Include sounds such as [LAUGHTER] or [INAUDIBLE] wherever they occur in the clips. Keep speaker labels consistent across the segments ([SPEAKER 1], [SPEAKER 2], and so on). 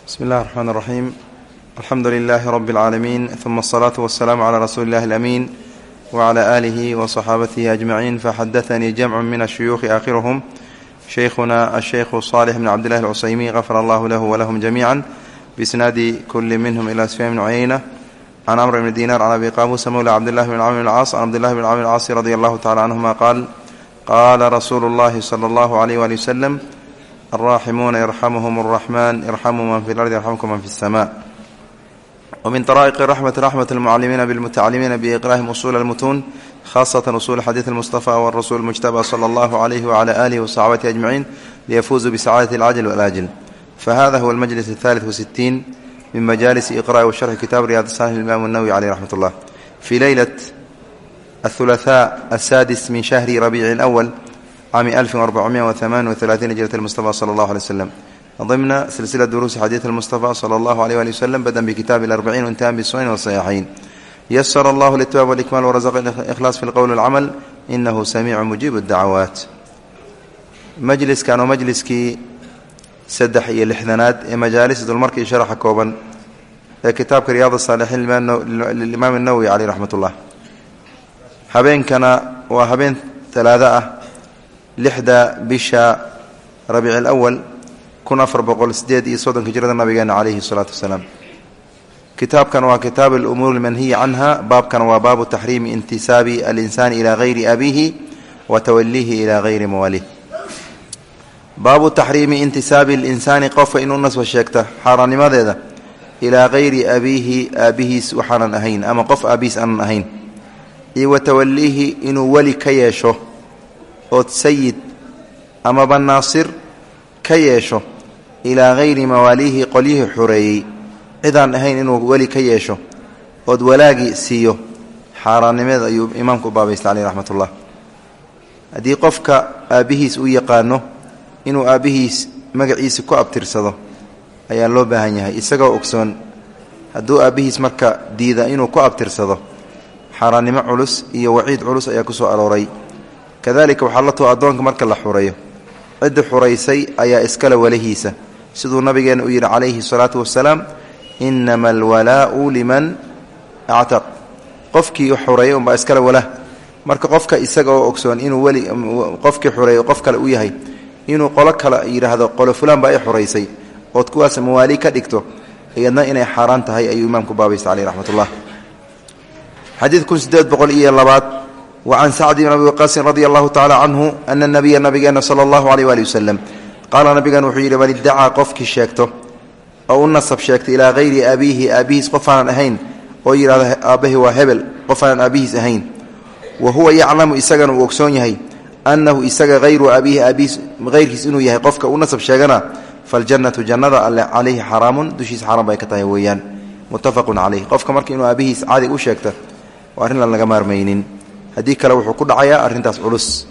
[SPEAKER 1] bsmi اllahi الرحmn الرaxيim alxamdu لilh rb العaalamiin ثuma الصlaaة والسlاam عlى rasuuli اllahi الأmiin وعlى آlih وصxaabatihi أجmaعiin faxadaثnii jamc min الshuyuuخi aakhiruhm shaykhuna الshaykhu صاlح bn cabd اllahi الcusaymi غafar allah lah wlahm jamiعا bisnaadi kuli minhm ilى sfyan bn cuyayna can amr bn dinar can abi qamusa mawla cabdillahi bn cmr bn caas can cabdillahi bn cmr caasi radi allahu tacala canhuma qaal qaala rasuulu اllahi slى اllahu عalيh wali wslm alraaximuuna yarxamuhum alraxmaan irxamuu man fi lardi yarxamkum man fi اsama wmin daraa'iqi raxmati raxmat almucalimiina bilmutacalimiina biiqraahim usuul almutuun khaasatan usuul xadiid almustafa warasuul mujtaba sala allahu calayhi wacala aalihi wasaxaabatihi ajmaciin liyafuuzuu bisacaadati alcajl walaajil fahada huwa almajlis athaalit wasittiin min majaalis iqra'i washarxi kitaab riyaad saalix ilimaamu nawwi caleyh raxmat ullah fii leylat athulahaa asaadis min shahri rabiici alawal cami alfin arbacumiya waamaani waalaaiina hijrat mustafa sala allahu alay wslam ضمن سلسلة دروس حديث المصطفى صلى الله عليه وآله وسلم بدأ بكتاب الأربعين وانتهى بالسنن والصحيحين يسر الله الاتباب والإكمال ورزق الإخلاص في القول والعمل إنه سميع مجيب الدعوات مجلس كانوا مجلسكii saddex iyo lixdanaad ee majaalis dulmarkii sharaxa kooban ee kitaabka riyaad الصاalixiin limaam الnawowi caleyh raxmat ullah habeenkana waa habeen talaado ah lixda bisha rabiic alawal kun afar boqol sideed iyo soddonka hijrada nabigeena caleyhi salaatu wasalaam. Kitaabkan waa kitaab alumuur almanhiyi canha baabkan waa baabu taxriimi intisaabi alinsaani ilaa hayri abiihi wa tawaliihi ilaa hayri mawaalih baabu taxriimi intisaabi alinsaani qofka inuu nasba sheegta xaaraannimadeeda ilaa hayri abiihi aabihiis waxaanan ahayn ama qof aabihiis aanan ahayn. Iyo wa tawaliihi inuu weli ka yeesho ood sayid amaba naasir ka yeesho ilaa hayri mawaaliihi qolyihii xoreeyey cidaan ahayn inuu weli ka yeesho ood walaagii siiyo xaaraannimeed ayuu imaamku u baabaysta caleyh raxmatullah. Haddii qofka aabbihiis u yaqaano inuu aabbihiis magaciisa ku abtirsado ayaa loo baahan yahay. Isagoo ogsoon hadduu aabbihiis marka diida inuu ku abtirsado xaaraannimo culus iyo waciid culus ayaa ku soo arooray kadalika waxaa la tuu addoonka marka la xureeyo cidda xuraysay ayaa iskale walahiisa. Siduu nabigeena u yidhi calayhi salaatu wasalaam inama alwalaau liman actaq qofkii xureeyay unbaa iskale walah marka qofka isaga oo ogsoon inuu weli qofkii xureeyo qof kale u yahay inuu qolo kale yidhaahdo qolo fulaan baa i xuraysay ood kuwaas mawaali ka dhigto iyadna inay xaaraan tahay ayuu imaamku baabaysta caleyh raxmatullah xadiid kun sideed boqol iyo labaad wacan sacd bn abi waqaasin radia allahu tacala canhu ana nabiya nabigeena sala allahu aleyh waali wasalam qaala nabigan wuxuu yidhi man iddacaa qofkii sheegto oo u nasab sheegta ilaa hayri abiihi aabihiis qofaanan ahayn oo yidhahda aabbahi waa hebel qofaanan aabbihiis ahayn wa huwa yaclamu isagana uu ogsoon yahay annahu isaga hayru abiihi aabihiis hayrkiis inuu yahay qofka u nasab sheegana faljannatu jannada alle calayhi xaraamun dushiisa xaram bay ka tahay weeyaan. Muttafaqun caleyh qofka marka inuu aabihiis cadig laga maarmaynin haddii kale wuxuu ku dhacayaa arrintaas culus.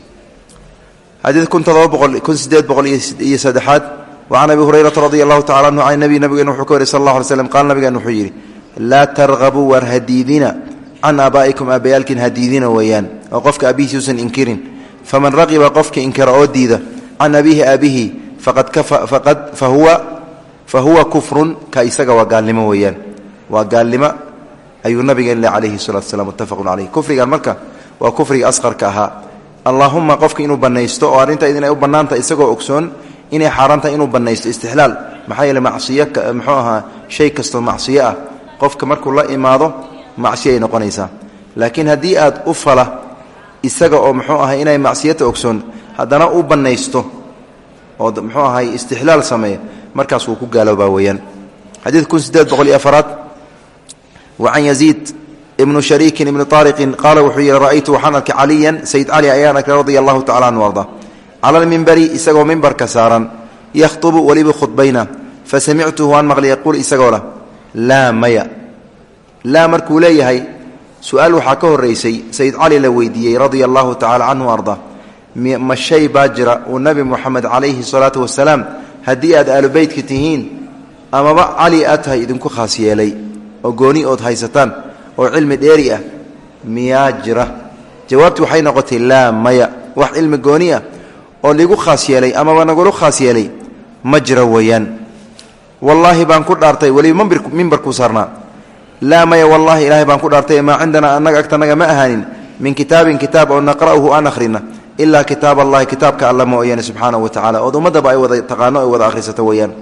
[SPEAKER 1] Xadiid kun todoba boqol kun sideed boqol iyo saddexaad. Wa abi hurayrata radi allahu tacala anhu can nabi nabigeena wuxuu ka wariy sal allah alay slam qaala nabigeena wuxuu yidhi laa targabuu war hadiidina can aabaa'ikum aabbayaalkiin hadiidina weeyaan. Oo qofka aabihiis uusan inkirin. Faman raqiba qofka inkira oo diida can abiihi aabihi faqad fa huwa kufrun. Ka isaga waa gaalnimo weeyaan. Waa gaalnimo. Ayuu nabigeen le calayhi salatu wasalaam muttafaqun caleyh kufrigan marka waa kufriga asqarka ahaa. Allaahuma qofka inuu banaysto oo arrinta idin ay u bannaantahay isagoo ogsoon inay xaaraan tahay inuu banaysto istixlaal. Maxaa yeele macsiyo muxuu ahaa shay kastoo macsiyo ah. Qofka markuu la imaado macsiyo ay noqonaysaa. Laakiin haddii aad u fala isaga oo muxuu ahay inay macsiyata ogsoon haddana u banaysto oo muxuu ahay istixlaal sameeya markaas wuu ku gaaloobaa weeyaan. Xadiid kun sideed boqol iyo afaraad. Wa can yaziid ibnu shariikin ibni aariqin qaala wuxuu yidhi ra'aytu waxaan arkay caliyan sayid cali ayaan arkay radia allahu tacala anhu arda. Cala almimbari isagoo mimbarka saaran yakhtubu weliba khudbayna fa samictuhu waan maqlay yaquul isagoo lah laa maya. Laa markuu leeyahay su'aal waxaa ka horraysay sayid cali la weydiiyey radia allahu tacala canhu arda ma shay baa jira uu nebi moxamed calayhi salaatu wasalaam haddii aad aalubeytka tihiin amaba cali aad tahay idinku khaas yeelay oo gooni ood haysataan oo cilmi dheeri ah miyaa jira? Jawaabti waxay noqotay laa maya. Wax cilmi gooni ah oo ligu khaas yeelay amaba nagulu khaas yeelay ma jira weeyaan. Wallaahi baan ku dhaartay weliba mimbarkuu saarnaa. Laa maya wallaahi ilaahay baan ku dhaartay maa cindanaa annaga agtanaga ma ahaanin min kitaabin kitaab oo naqra'uhu aan akhrina ilaa kitaab allahi kitaabka alla mooyaane subxaanahu wa tacala ood ummaddaba ay wada taqaano ay wada akhrisato weeyaan.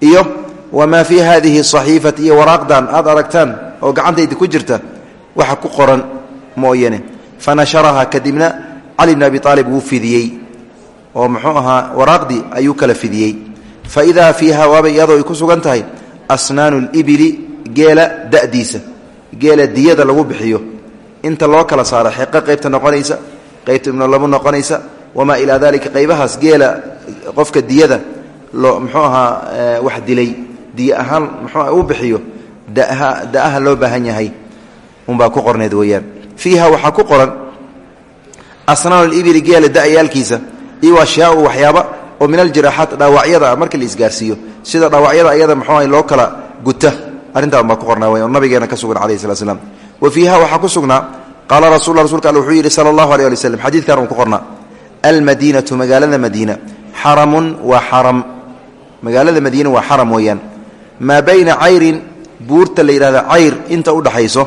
[SPEAKER 1] Iyo wamaa fii haadihi saxiifati iyo waraaqdan aad aragtaan oo gacantayda ku jirta waxa ku qoran mooyane. Fa nasharaha kadibna cali bn abi aalib wuu fidiyey oo muxuu ahaa waraaqdii ayuu kala fidiyey. Fa idaa fiiha waaba ku sugan tahay asnaanu libili geela da'diisa geela diyada lagu bixiyo. Inta loo kala saaro xeqo qaybta noqonaysa qaybta ibnolabu noqonaysa wamaa ilaa dalika qaybahaas geela qofka diyada loo muxuu ahaa wax dilay. Diy ahaan muxuu u bixiyo da'aha loo baahan yahay unbaa ku qorneed weeyaan. Fiiha waxaa ku qoran asnaan libili geela da'yaalkiisa iyo ashyaau waxyaaba oo min aljiraaxaat dhaawacyada marka la isgaarsiiyo. Sida dhaawacyada ayada muxuu ah loo kala guta. Arrintaan baa ku qornaa oo nabigeena ka sugan alayh slat slam wa fiiha waxaa ku sugnaa qaala rasul rasulka all wuxuu yidhi sala allahu aleh ali uu ku qornaa. Almadiinatu magaalada madiina. Xaramun waa xaram. Magaalada madiina waa xaram weeyaan. Maa bayna cayrin buurta la yidhahdo cayr inta u dhaxayso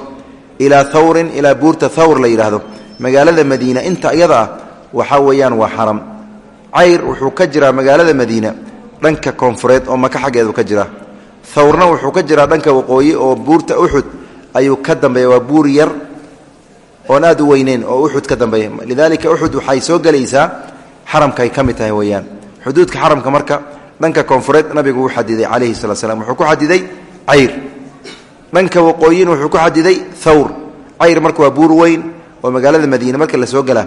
[SPEAKER 1] ilaa thawrin ilaa buurta thawr la yidhaahdo magaalada madiina inta iyada ah waxaa weeyaan waa xaram. Cayr wuxuu ka jiraa magaalada madiina dhanka koonfureed oo maka xaggeedu ka jiraa thawrna wuxuu ka jiraa dhanka waqooyi oo buurta uxud ayuu ka dambeeya waa buur yar oon aad u weyneyn oo uxud ka dambeeya. Lidaalika uxud waxay soo gelaysaa xaramkaay ka mid tahay weeyaan. Xuduudka xaramka marka dhanka koonfureed nabigu uu xadiday calayhi salatu slam wuxuu ku xadiday cayr dhanka waqooyin wuxuu ku xadiday thawr. Cayr marka waa buur weyn oo magaalada madiine marka la soo gala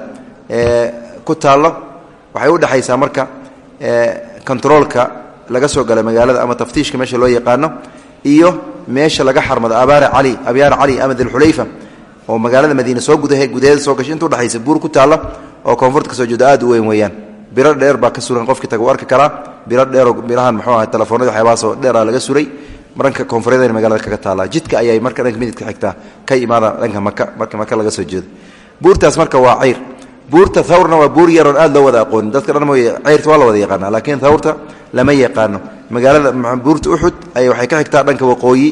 [SPEAKER 1] ku taallo. Waxay udhexaysaa marka controolka laga soo gala magaalada ama taftiishka meesha loo yaqaano iyo meesha laga xarmado abaara cali abyaar cali ama dilxulayfa oo magaalada madiine soo gudahe gudaheeda soo gashay. Inta udhexaysa buur ku taalla oo koonfurta ka soo jeedo aad weyn weeyaan. Biro dheer baa ka suran qofkii taga u arki karaa. Biro dheeroo birahan muxuu aha telefoonada waxyaabahaasoo dheeraa laga suray dhanka koonfureed magaalada kaga taallaa jidka ayay marka dhanka mididka xigtaa ka imaada dhanka maka marka maka laga soo jeedo. Buurtaas marka waa cayr. Buurta thawrna waa buur yaroon aad loo wada aqoonin dadka dhan mooye cayrta waa la wada yaqaana laakiin thawrta lama yaqaano. Magaalada buurta uxud ay waxay ka xigtaa dhanka waqooyi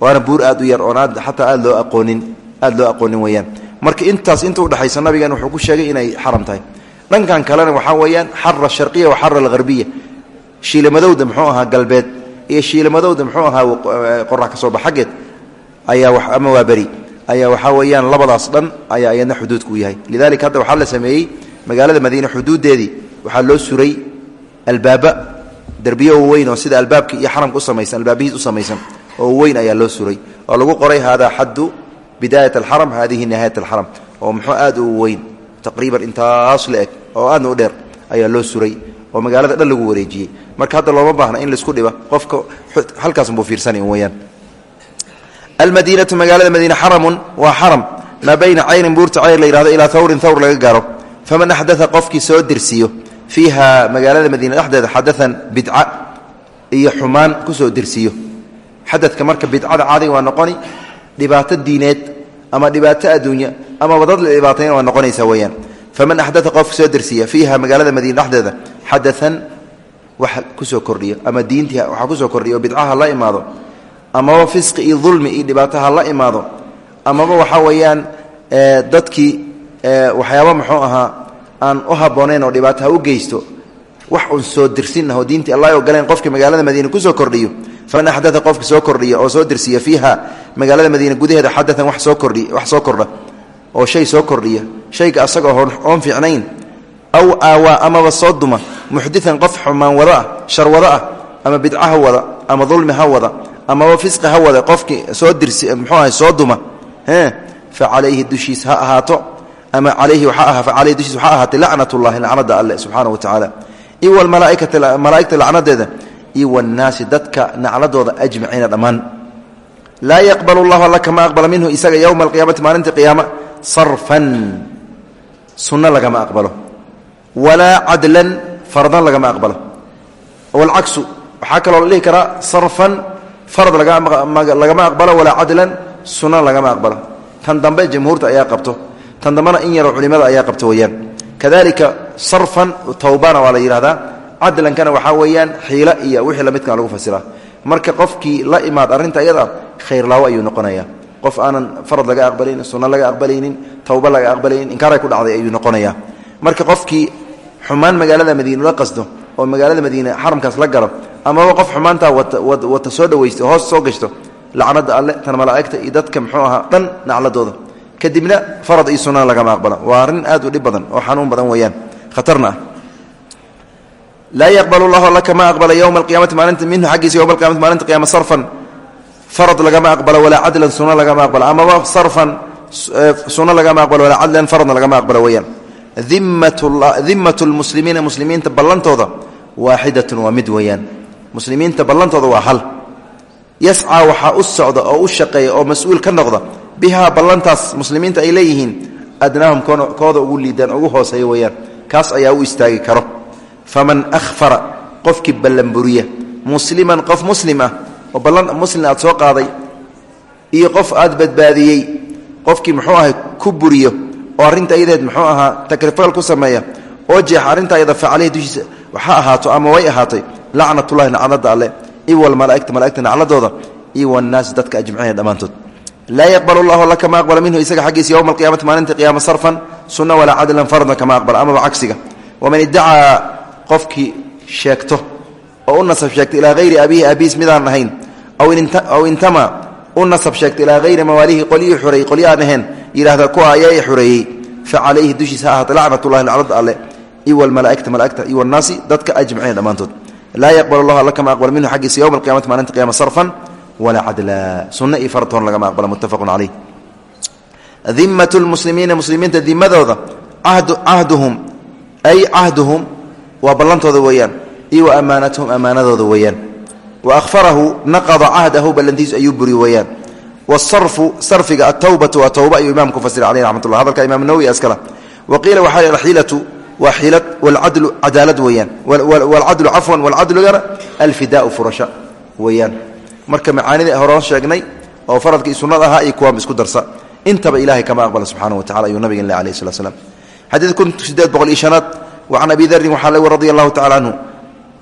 [SPEAKER 1] waana buur aad u yar oon aad xataa aad loo aqoonin aad loo aqoonin weeyaan. Marka intaas inta udhexaysa nabigan wuxuu ku sheegay inay xaram tahay. Dhankan kalena waxaa weeyaan xara sharqiya wa xara alharbiya shiilamadowda muxuu ahaa galbeed iyo shiilamadowda muxuu ahaa qorax ka soo bax xaggeed ayaa ama waa beri ayaa waxaa weeyaan labadaas dhan ayaa iyadna xuduudku yahay. Lidalika hadda waxaa la sameeyey magaalada madiine xuduuddeedii waxaa loo suray albaaba derbiyo weyn oo sida albaabkii iyo xaramka u samaysan albaabihiis u samaysan oo weyn ayaa loo suray oo lagu qoray haadaa xaddu bidaayat alxaram haadihi nihaayat alxaram oo muxuu aad u weyn taqriiban intaas la eg oo aadna u dheer ayaa loo suray oo magaalada dhan lagu wareejiyey. Marka hadda looma baahna in la isku dhiba qofka halkaasbuu fiirsanay weyaan almadiinatu magaalada madiine xaramun waa xaram. Maa bayna caynin buurta cayr la yihahdo ilaa thawrin thawr laga gaaro. Faman axdaa qofkii soo dirsiyo. Fiiha magaalada madiine dhexdeeda xadaan bidca iyo xumaan ku soo dirsiyo. Xadadka marka bidcada caadiga waa noqoni dhibaato diineed ama dhibaato adduunya amaba dad la dhibaatayna waa noqonaysa weyaan faman axdaa qofka soo dirsiya fiiha magaalada madiine dhexdeeda xadaan wax ku soo kordhiyo ama diintii waxa ku soo kordhiyo oo bidcaha la imaado amaba fisqi iyo dulmi iyo dhibaataha la imaado amaba waxaa weeyaan dadkii waxyaaba muxuu ahaa aan u habboonayn oo dhibaataha u geysto wax un soo dirsinah oo diintii allah ogoleen qofkii magaalada madiine kordhiyo faman axdaa qofki soo kordhiya oo soo dirsiya fiiha magaalada madiine gudaheeda xadaan wax soo kordhi wax soo kordha oo shay soo kordhiya shayga asagoo oon fiicnayn aw aawaa amaba soo duma muxdian qof xumaan wada ah shar wada ah ama bidca ha wada ama dulmi ha wada amaba fisqi ha wada qofkii soo dirsi muxuu ahay soo duma fa calayhi dushiis ha ahaato ama alayhi fa alayhi dushiis waxaa ahaatay lacnat ullahi lacnada alle subxaana wa tacaala. Iyo walmalaaikati malaa'igta lacnadeeda iyo wannaasi dadka nacladooda ajmaciina dhammaan. Laa yaqbal llahu alla kama aqbala minhu isaga yowma alqiyaamati walaa cadlan fardan lagama aqbalo. Walcaksu waxaa kaloo la dhihi karaa sarfan farad lagama aqbalo walaa cadlan sunna lagama aqbalo. Tan dambe jamhuurta ayaa qabto. Tan dambena in yaroo culimada ayaa qabto weeyaan. Kadalika sarfan towbana waa la yidhahdaa cadlankana waxaa weeyaan xiilo iyo wixii lamidkan lagu fasiraa marka qofkii la imaad arrinta iyada khayrlaawo ayuu noqonayaa. Qof aanan farad laga aqbalaynin sunno laga aqbalaynin tawba laga aqbalaynin inkaaray ku dhacday ayuu noqonayaa. Marka xumaan magaalada madiine la qasdo oo magaalada madiine xaramkaas la galo amaba qof xumaantaa wata soo dhawaysto hoos soo gashto lacnada alle tan malaa'igta iyo dadka muxuu ahaa dhan nacladooda. Kadibna farad iyo sunna lagama aqbala waa arrin aad u dhib badan oo xanuun badan weeyaan. Khatarna ah. Laa yaqbal llahu alla kama aqbala yowma alqiyamati maalinta minhu xaggiisa yowma alqiyamati maalinta qiyama sarfan. Farad lagama aqbalo walaa cadlan sunno lagama aqbalo amaba sarfan sunno lagama aqbalo walaa cadlan faradna lagama aqbalo weeyaan dimmatu lmuslimiina muslimiinta ballantooda waaxidatun waa mid weeyaan. Muslimiinta ballantooda waa hal. Yascaa waxaa u socda oo u shaqeeya oo mas'uul ka noqda bihaa ballantaas muslimiinta ay leeyihiin adnaahum kooda ugu liidaan ugu hooseeya weeyaan. Kaas ayaa u istaagi karo. Faman ahfara qofkii ballanburiya musliman qof muslim ah oo ballan muslim aad soo qaaday iyo qof aad badbaadiyey qofkii muxuu ahay ku buriyo oo arrinta ayadeed muxuu ahaa takrifal ku sameeya oo jeexa arrinta ayada fa caleyhi dushiisa waxa ahaato ama way ahaatay lacnatullahi naclada alle iwalmalaaigta mala'igta nacladooda iyo wannaasi dadka ajmaciina dhammaantood. Laa yaqbal llahu alla kama aqbala minhu isaga xaggiisa yowma alqiyamati maalinta qiyaama sarfan sunna walaa cadlan faradna kama aqbala amaba cagsiga. Waman iddacaa qofkii sheegto oo u nasab sheegta ilaa hayri abiihi abiis midaan ahayn aw intama u nasab sheegta ilaa hayri mawaalihi qolyihii xureeyey qolya aan ahayn yidhahda kuwa ayaa i xureeyey fa calayhi dushiisa ha ahaata lacnatullahi alle iwalmalaaigta mala'igta iwannaasi dadka ajmaciina dhammaantood. Laa yaqbal llahu alla aqbal minhu xaggiisa yowma alqiyamati maalinta qiyama sarfan walaa cadla. Sunno iyo faratoon lagama aqbala muttafaqun caleyh dimmatu lmuslimiina muslimiinta dimadooda cahduhum ay cahduhum waa ballantooda weeyaan iyo wa ammaanatuhum ammaanadooda wa ahfarahu naqada cahdahu ballantiisu ayuu buri wasarfu sarfiga atowbatu waa towba ayuu imaamku fasira caleyh raxmat ullah hadalka imaam nawowi askala wa qiila waxaa alxiilatu waa xilad walcadlu cadaalad weeyaan walcadlu cafwan walcadlugana alfidaau furasho weeyaan marka macaanida horan sheegnay oo faradka iyo sunnada ahaa iyo kuwaanba isku darsa intaba ilahay kama aqbala subxaana wa tacala ayuu nabigan le alayh slat slam xadiid kun sideed boqol iyo shanaad wa can abi darin waxaa lagu radi allahu tacala canhu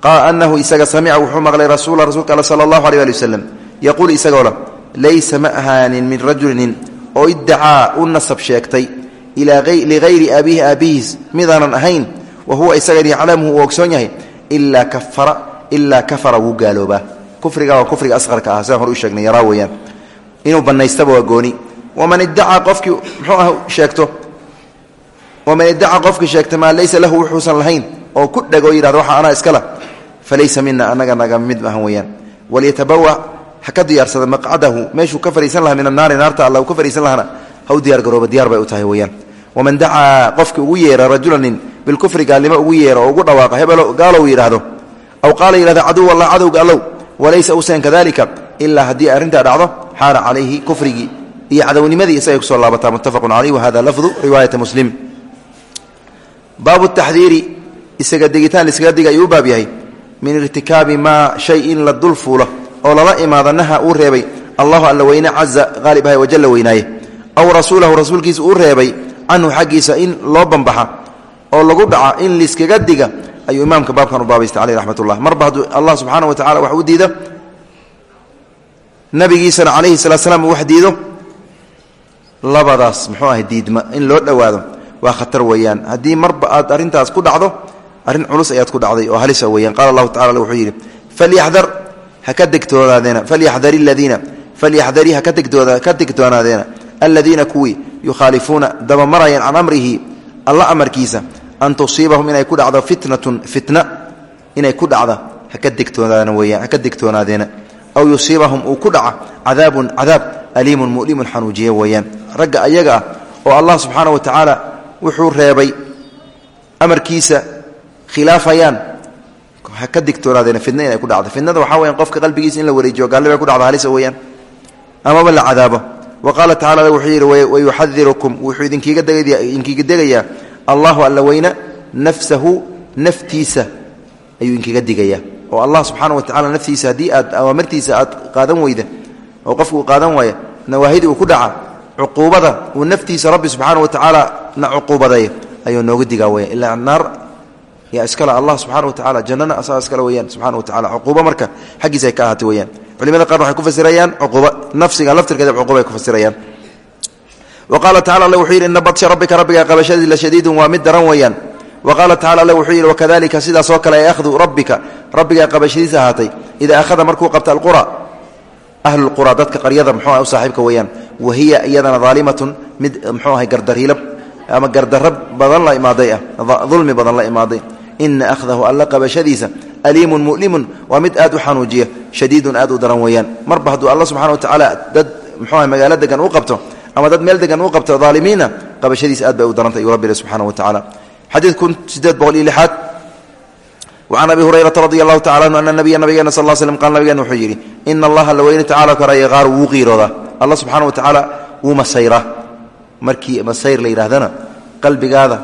[SPEAKER 1] anahu isaga samica wuxuu maqlay rasuula rasuulka all sala allahu aleh ali wasalam yaquul isagoo la laysa ma ahaanin min rajulinin oo iddacaa u nasab sheegtay ligayri abiihi aabihiis midaanan ahayn wa huwa isagan yaclamuhu uu ogsoon yahay ilaa kafara ilaa kafara wuu gaaloobaa. Kufriga waa kufriga asqarka ah sidaan hor u sheegnay yaraa weeyaan. Inuu bannaystaba waa gooni. Waman iddacaa qofkii muxuu ah sheegto? Waman iddacaa qofkii sheegta maa laysa lahu wuxuusan lahayn oo ku dhegoo yidhahdo waxa anaa falaysa mina mid maahan ha ka diyaarsada maqcadahu meeshuu ka fariisan lahaa min annaari naarta alla ka fariisan lahana ha u diyaar garooba diyaar bay u tahay weeyaan. Waman dacaa qofkii ugu yeera rajulanin bilkufri gaalnimo ugu yeera oo ugu dhawaaqa hebelo gaalow yidhaahdo aw qaala yidhahdo caduw allah cadowga allow walaysa usan kadalika ilaa haddii arrintaa dhacdo xaara calayhi kufrigii iyo cadownimadii isagay ku soo laabataa muttafaqun caleyh wahada lafdu riwaayati muslim. Baabu taxdiiri isaga degitaan liskaga diga ayuu baab yahay min irtikaabi maa shay in la dul fuulo oo lala imaado naha uu reebay. Allahu alla weyne caza qaalib ahay wajalla weynaaye aw rasuulahu rasuulkiisa uu reebay canhu xaggiisa in loo bambaxa oo lagu dhaca in liskaga diga ayuu imaamka baabkan u baabaystay caleyh raxmat marba hadduu allah subxaana wa tacala wax u diido? Nabigiisana calayhi salaat slam wax diido? Labadaas muxuu ahay diidma in loo dhowaado waa khatar weeyaan. Haddii marba aad arrintaas ku dhacdo arrin culus ayaad ku dhacday oo halisa weeyaan. Qaala allahu tacala wuxuu yidhi falyaxdar haka degtoonaadeena falyaxdar aladiina falyaxdarii haka degtooda ka degtoonaadeena aladiina kuwii yukhaalifuuna dabamarayaan can amrihi alla amarkiisa an tusiibahum inay ku dhacdo fitnatun fitna inay ku dhacda haka degtoonaadeen degtoonaadeena aw yusiibahum uu ku dhaca cadaabun cadaab aliimun mu'limun xanuujiye weeyaan. Ragga ayaga ah oo allah subxaana wa tacaala wuxuu reebay amarkiisa khilaafayaan ha ka digtoonaadeen fidna inay ku dhacdo fidnada waxaa weyan qofka qalbigiisa in la wareejiyo gaalnima ku dhacdo halisa weeyaan. Amaba la cadaabo. Wa qaala tacala wuxuu yidhi wayuxadirukum wuxuu idinkiiga degayaa allahu alla weyne nafsahu naftiisa ayuu idinkiga digayaa oo allah subxaana wa tacala naftiisa haddii aad awaamirtiisa aad qaadan weyda oo qofku qaadan waaya nawaahidii uu ku dhaca cuquubada uu naftiisa rabbi subxaana wa tacaala na cuquubadeeyo ayuu nooga digaa weya ilaa naar yaa iskale allah subxana wa tacala jannana asaga iskale weyaan subxana wa tacala cuquubo marka xaggiisa ay ka ahaatay weyaan culimada qaar waxay ku fasirayaan cuquuba nafsiga laftirkeeda cuquuba ay ku fasirayaan. Wa qaala tacala alle wuxuu yidhi ina badsha rabbika rabbiga qabashadii la shadiidun waa mid daran weeyaan. Wa qaala tacala alle wuxuu yidhi wakadalika sidaasoo kale ay akhdu rabbika rabbigaa qabashadiisa ahaatay. Idaa akhada markuu qabta alqura ahlulqura dadka qaryada muxuu ah u saaxiibka weeyaan. Wa hiya iyadana daalimatun mid muxuu ahay gardariilab ama gardarro badan la imaaday ah dulmi badan la imaaday ina akhdahu alla qabashadiisa aliimun mu'limun waa mid aad u xanuujiya shadiidun aad u daran weeyaan. Marba hadduu alla subxana wa tacaala dad muxuu ahay magaalo degan u qabto ama dad meel degan u qabto aalimiina qabashadiisa aad bay u darantay uu rabbi subxana wa tacala xadiid kun sideed boqol iyo lixaad. Wacan abi hurayrata radi allahu tacala anhu ana nabiya nabigeena sal slm qaal nabigeena wuxuu yidhi ina allaha la weyne tacala karaya qaaru wuu qiiroodaa alla subxaana wa tacaala wuu masayraa. Markii masayr la yidhaahdana qalbigaada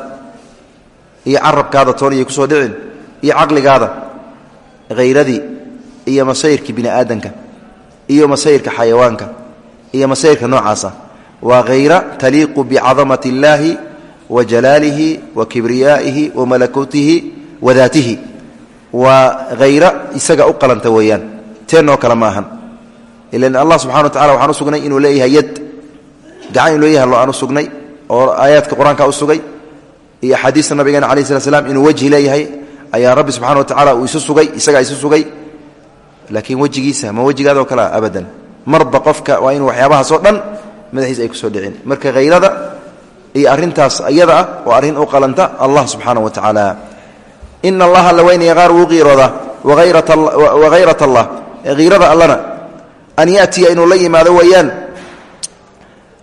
[SPEAKER 1] iyo carabkaada tooniyay ku soo dhicin iyo caqligaada hayradii iyo masayrkii bini aadanka iyo masayrka xayawaanka iyo masayrka noocaasa. Waa hayra taliiqu bicadamat اllaahi wa jalaalihi wa kibriyaa'ihi wa malakutihi wa daatihi. Waa hayra isaga u qalanta weeyaan teenoo kale ma ilan allah subxana wa tacala waxaan u sugnay inuu leeyahay yad gacan inuu leeyahay lo aan u sugnay oo aayaadka qur'aanka u sugay iyo axaadiista nabigeena alayh slat slam inuu wejhi leeyahay ayaa rabbi subxana wa tacala uu isu sugay isagaa isu sugay. Laakiin wejigiisa ma wejigaadoo kalea abadan. Marba qofka waa inuu waxyaabahaasoo dhan madaxiisa ay ku soo dhicin. Marka hayrada iyo arintaas iyada ah waa arrin u qalanta allah subxaana wa tacaala. Ina allaha la weynaya qaar wuu qiiroodaa wahayrat allah. Hiirada allana an yatiya inuu la yimaado weeyaan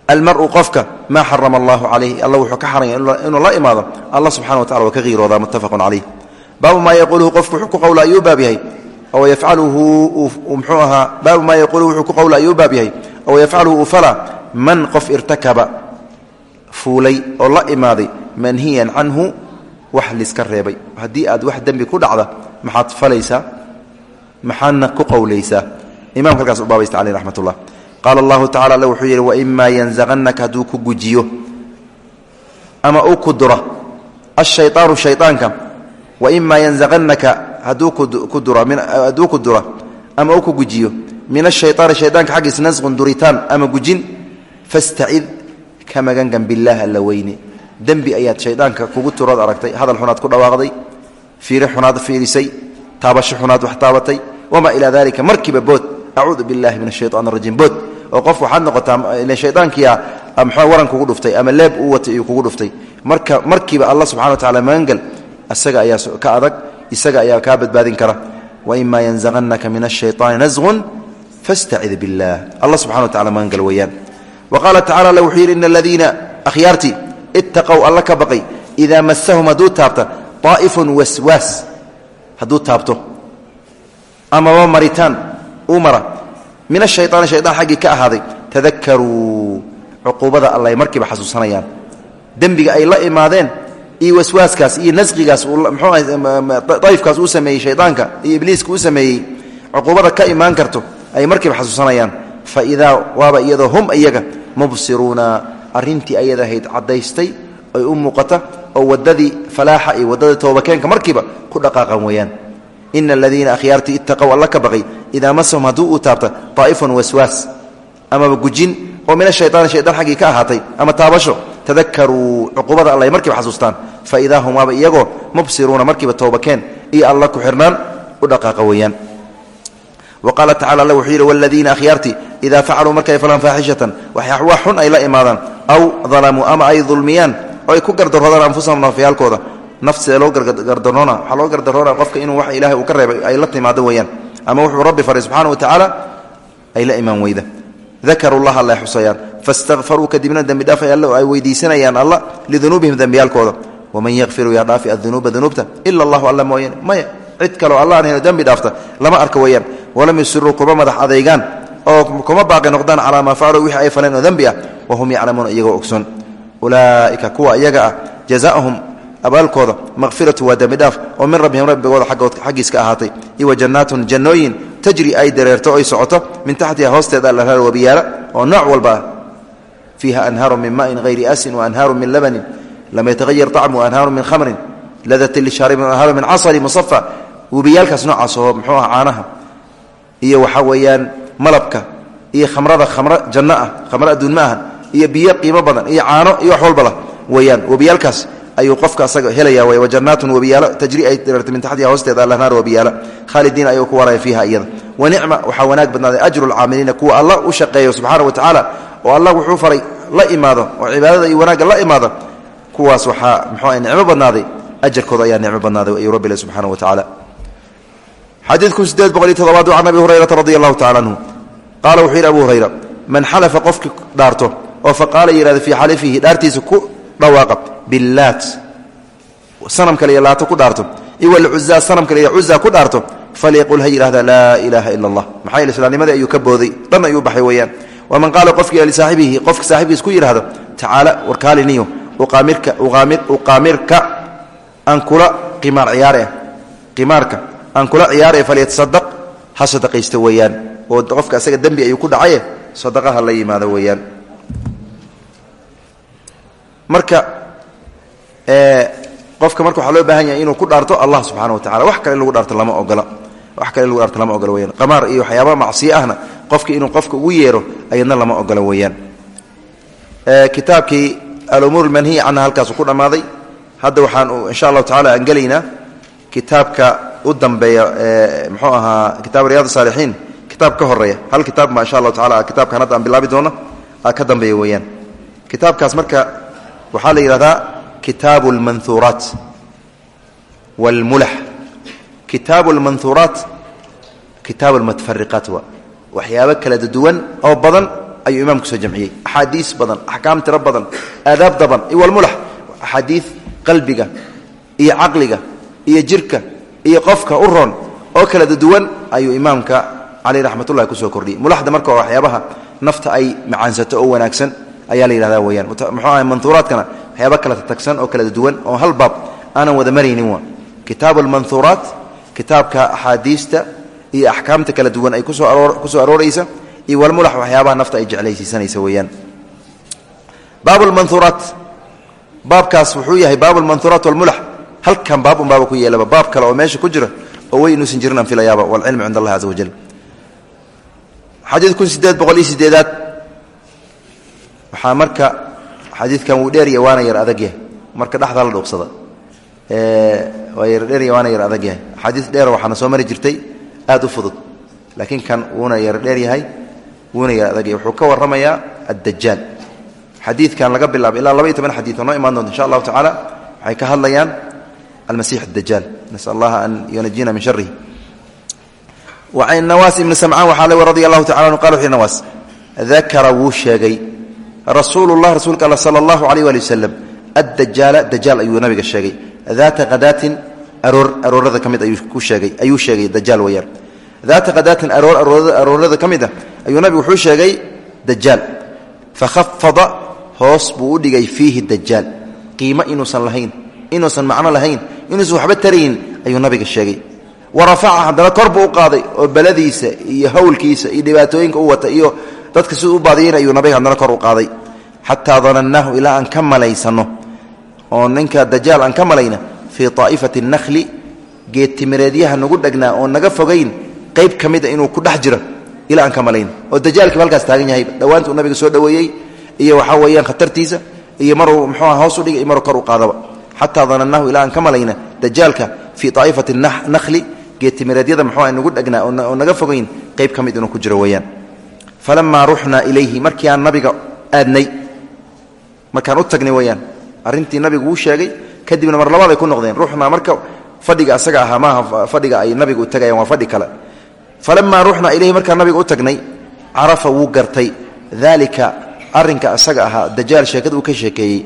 [SPEAKER 1] almaru qofka maa xarama allahu calayh alla wuxuu ka xaranya inuu la imaado allah subxana wa tacala waa ka qiiroodaa muttafaqun calayh baabu maa yaquuluhu qofku wuxuu ku qowla ayuu baab yahay oo yafcaluhu mxuu ahaa baabu maa yaquuluhu wuxuu ku qowla ayuu baab yahay oo yafcaluhu uu fala man qof irtakaba fuulay oo la imaaday manhiyan canhu wax liska reebay haddii aad wax dembi ku dhacda maxaad falaysaa maxaadna ku qowlaysaa imamka halkaas u baabaysta caleyh raxmat ullah qaala allahu tacala alle wuxuu yidhi waimaa yanzaqannaka hadduu ku gujiyo ama uu ku duro ashayaanu shayaanka waimaa yanzaqannaka hadduu ku duro ama uu ku gujiyo min ashayaani shayaanka xaggiis nasqun duritaan ama gujin fastacid ka magangan billaah alla weyne. Dembi ayaad shaydaanka kugu turood aragtay hadal xunaad ku dhawaaqday fiiri xunaad fiirisay taabasho xunaad wax taabatay wamaa ilaa dalika markiiba bood acuudu billahi min ashayaan rajiim bood oo qof waxaad noqotaa shaydaankiia mxua waran kugu dhuftay ama leeb uu watay iyuu kugu dhuftay. Marka markiiba allah subxana wa tacala magangal isaga ayaa ka adag isaga ayaa kaa badbaadin kara. Waimaa yanzaqannaka min ashayaani nasqun fastacid billaah allah subxana wa tacala magangal weeyaan. Wa qaala tacala alle wuxuu yidhi ina aladiina akhyaartii ittaqow alla ka baqay idaa masahum hadduu taabta aa'ifun waswaas hadduu taabto amaba maritaan uu mara min ashayaani shayaan xaggii ka ahaaday. Tadakaruu cuquubada alla ay markiiba xasuusanayaan. Dembiga ay la imaadeen iyo waswaaskaas iyo nasqigaas mxuayifkaas uu sameeyey shaydaanka iyo ibliiska uu sameeyey cuquubada ka imaan karto ay markiiba xasuusanayaan. Fa idaa waaba iyadoo hum iyaga mubsiruuna arrintii ayad ahayd caddaystay ay u muuqata oo waddadii falaaxa iyo waddadii toobakeenka markiiba ku dhaqaaqan weeyaan. Ina aladiina alla ka baqay idaa masahum hadduu uu taabta taa'ifun waswaas gujin oo min ashayaan shayaan xaggii ka ahaatay ama taabasho tadakaruu cuqubada alla ay markiiba xasuustaan fa idaa hum waaba iyagoo mubsiruuna markiiba toobakeen iyo alla ku xirnaan u dhaqaaqa weeyaan wa qaala tacala alla wuxuu yidhi waladiina akhyaartii idaa facaluu markay falaan faaxishatan wax xun ay la imaadaan aw dalamuu ama ay dulmiyaan ay ku gardaroodaan anfusahum nafyaalkooda nafsida loo gardaroona waxaa loo qofka inuu wax ilahay uu ka reebay ay la timaado weeyaan ama wuxuu rabbi faray subxana wa tacaala ay la imaan weyda. Dakaru llaha alla xusayaan. Fastakfaruu kadibna dembi dhaafay alle ay weydiisanayaan alla lidunuubihim dembiyaalkooda waman yakfiru yaa dhaafi adunuuba dunuubta ila allahu alla mooyane maya cid kaleo alla aan dembi dhaafta lama arka weeyaan. Walam yusiruu kuma madax adaygaan oo kuma baaqi noqdaan calaa maa facaluu wixii ay faleen oo dembi ah. Wahum yaclamuuna iyagoo jazaahum abaalkooda maqfiratu waa dembi dhaaf oo min rabbihim rabbigooda xaggiis ka ahaatay. Iyo wa jannaatun jannooyin tajri ay dareerto oy socoto min taxtiha hoosteeda alaraar wabiyaala oo nooc walba ah fiiha anhaaru min maain hayri asin waanhaaru min labanin lam yatahayar طacmu anhaaru min khamrin ladati lishaarib hada min casali musafa webiyaalkaas noocaas oo muxuu ah caanaha. Iyo waxaa weeyaan malabka iyo khamrada khamro janno ah khamro adduun ma aha iyo biyo qiimo badan iyo caano iyo wax walba lah weyaan webiyaalkaas ayuu qofka asaga helaya w wajannaatun webiyaalo tajri ay dirarta min taxtiha hoosteeda alanaar webiyaalo khaalidiin ayuu ku waaraya fiiha iyada. Wa nicma waxaa wanaag badnaaday ajru lcaamiliina kuwa allah u shaqeeyo subxaana wa tacaala oo allah wuxuu faray la imaado oo cibaadada iyo wanaagga la imaado kuwaas waxaa muxuu nicmo badnaaday. Ajarkooda ayaa nicmo badnaaday ayuu rabbi le subxana wa tacaala. Xadiidku sideed boqol iyo todobaad can abi hurayrata radi allahu tacala canhu qaala wuxuu yidhi abu hurayra man xalafa qofki dhaarto oo faqaala yidhahda fii xalifihi dhaartiisa ku dhawaaqa billaat sanam kale iyo laato ku dhaarto. Iwalcuzaa sanam kale iyo cuzaa ku dhaarto. Falyaqul ha yidhahda laa ilaaha ila allah maxaa yeele islaamnimadii ayuu ka booday. Dhan ayuu baxay weeyaan. Waman qaala qofkii lisaaxibihi qofka saaxiibkiis ku yidhahdo tacaala warkaaliniyo uqaamirka uqaamirka aan kula qimaar ciyaare qimaarka aan kula ciyaaraya falyatasadaq ha sadaqaysto weeyaan. Oo qofka asaga dembi ayuu ku dhacaye sadaqaha la yimaado weeyaan. Marka qofka marka waxaa loo baahan yahay inuu ku dhaarto allah subxana wa tacala wax kale lagu dhaarto lama ogola. Wax kale lagu dhaarto lama ogola weyaan qamaar iyo waxyaaba macsiye ahna qofka inuu qofka ugu yeero ayadna lama ogola weeyaan. Kitaabkii alumuur almanhiya canha halkaasu ku dhammaaday. Hadda waxaan insha allahu tacala aan gelaynaa kitaabka u dambeeya mxuu ahaa kitaab riyad saalixiin. Kitaab ka horreeya hal kitaab ma insha allahu tacala kitaabkan hadda aan bilaabi doono ka dambeeya weeyaan. Kitaabkaas marka waxaa la yidhahdaa kitaabu almanhuuraat wاlmulax kitaabu almanhuuraat kitaabu almutafariqaat wa waxyaabo kala duwan oo badan ayuu imaamku soo jamciyey axaadiis badan axkaam tiro badan aadaab daban iwalmulax axaadiid qalbiga iyo caqliga iyo jirka iyo qofka u roon oo kala duwan ayuu imaamka caleyh raxmatullahi ku soo kordhiyey mulaxda marka waa waxyaabaha nafta ay macaansato oo wanaagsan ayaa la yidhahda weyaan muxuu aha manhuuraadkana waxyaaba kala tatagsan oo kala duwan oo hal baab aanan wada maraynin wa kitaabu almanhuuraat kitaabka axaadiista iyo axkaamta kala duwan ay ku soo arooraysa iyo walmulax waxyaabaha nafta ay jeclaysiisanaysa weeyaan. Baab lmanhuuraat baabkaas wuxuu yahay baab lmanhuuraat walmulax. Halkan baab un baaba ku yeelaba baab kale oo meesha ku jira oo wey inuusan jirin aan filayaaba walcilmu cind allahi caza wajal. Xadiid kun sideed boqol iyo sideedaad waxaa marka xadiidkan wuu dheeriya waana yar adag yahay. Marka dhexdaa la dhuuqsada waa yar dheeriya waana yar adag yahay. Axaadiis dheer waxaana soo mari jirtay aad u fudud. Laakiin kan wuuna yar dheer yahay wuuna yar adag yahay. Wuxuu ka warramayaa addajaal xadiidkan laga bilaabo ilaa laba iyo toban xadiid oo noo imaan doonta insha allahu tacaala waxay ka hadlayaan almasiix addajaal nasal allaha an yunajina min sharihi wacan nawaas ibni samcaan waxaa le radi allahu tacala anu qala wuxu nawaas dakara wuu rasuulu lah rasuulka all sala allahu alayh waali wasalam addajaala dajaal ayuu nabiga sheegay. Daata qadaatin aroor aroorada ka mid ayuu sheegay dajaal weyaan daata qadaatin aroor aroorada ka mid ah ayuu nabigu wuxuu sheegay dajaal fakhafada hoos buu u dhigay fiihi dajaal qiimo inuusan lahayn inuusan macno lahayn inuusan waxba tarayn ayuu nabiga sheegay. Wa rafaca haddana kor buu qaaday oo beladiisa iyo hawlkiisa iyo dhibaatooyinka u wata iyo dadka siduu u baadiyeyna ayuu nabiga haddana kor u qaaday. Xataa danannaahu ilaa aan ka malaysano oo ninka dajaal aan ka malayna fii aa'ifati nakhli geedtimireedyaha nagu dhagnaa oo naga fogayn qayb ka mida inuu ku dhex jiro ilaa aan ka malayn oo dajaalkiiba halkaas taagan yahayba dhowaantuu nabiga soo dhoweeyey iyo waxaa weeyaan khatartiisa iyo maruu muxuuha hoos u dhigay iyo maruu kor u qaadaba. Xataa danannaahu ilaa aan ka malayna dajaalka fii aa'ifati nakhli geedtimireedyada muxuuha nagu dhagnaa oo naga fogayn qayb ka mid inuu ku jiro weeyaan falamaa ruxnaa ilayhi markii aan nabiga aadnay markaan u tagnay weyaan arrintii nabigu wuu sheegay kadibna mar labaad ay ku noqdeen ruuxnaa marka fadhiga asaga ahaa maaha fadhiga ay nabiga u tagayaan waa fadhi kale falamaa ruxnaa ilayhi markaan nabiga u tagnay carafa wuu gartay daalika arrinka asaga ahaa dajaal sheekada uu ka sheekeeyey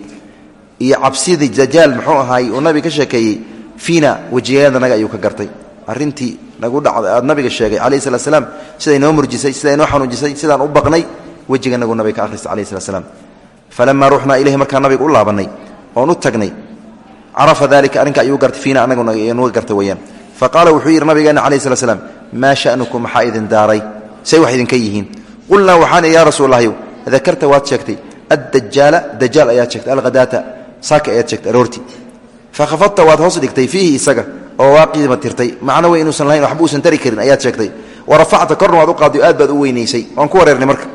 [SPEAKER 1] nagu dhacda nabiga sheegay calayhi salat slaam siday noo murjisay siday noo xanuujisay sidaan u baqnay wejiga nagu nabiga ka akhristay calayhi salat slaam falamaa ruxnaa ilayhi markaan nabiga u laabannay oon u tagnay carafa dalika arrinka ayuu gartay fiina anagunaga gartay weyaan fa qaala wuxuu yidhi nabigeena calayhi salat slaam maa sha'nukum maxaa idin daaray? Say wax idinka yihiin. Qulnaa waxaan ya rasuullahyow dakarta waad sheegtay addajaala dajaal ayaad sheegtay alhadaata saaka ayaad sheegtay aroortii. Fakhafadta waad hoos dhigtay fiihi isaga oo waa qiima tirtay. Macno wey inuusan lahayn waxba uusan tari karin ayaad sheegtay. Wa rafacta korna waad u qaadiyo aad baad u weynaysay. Waan ku wareernay marka.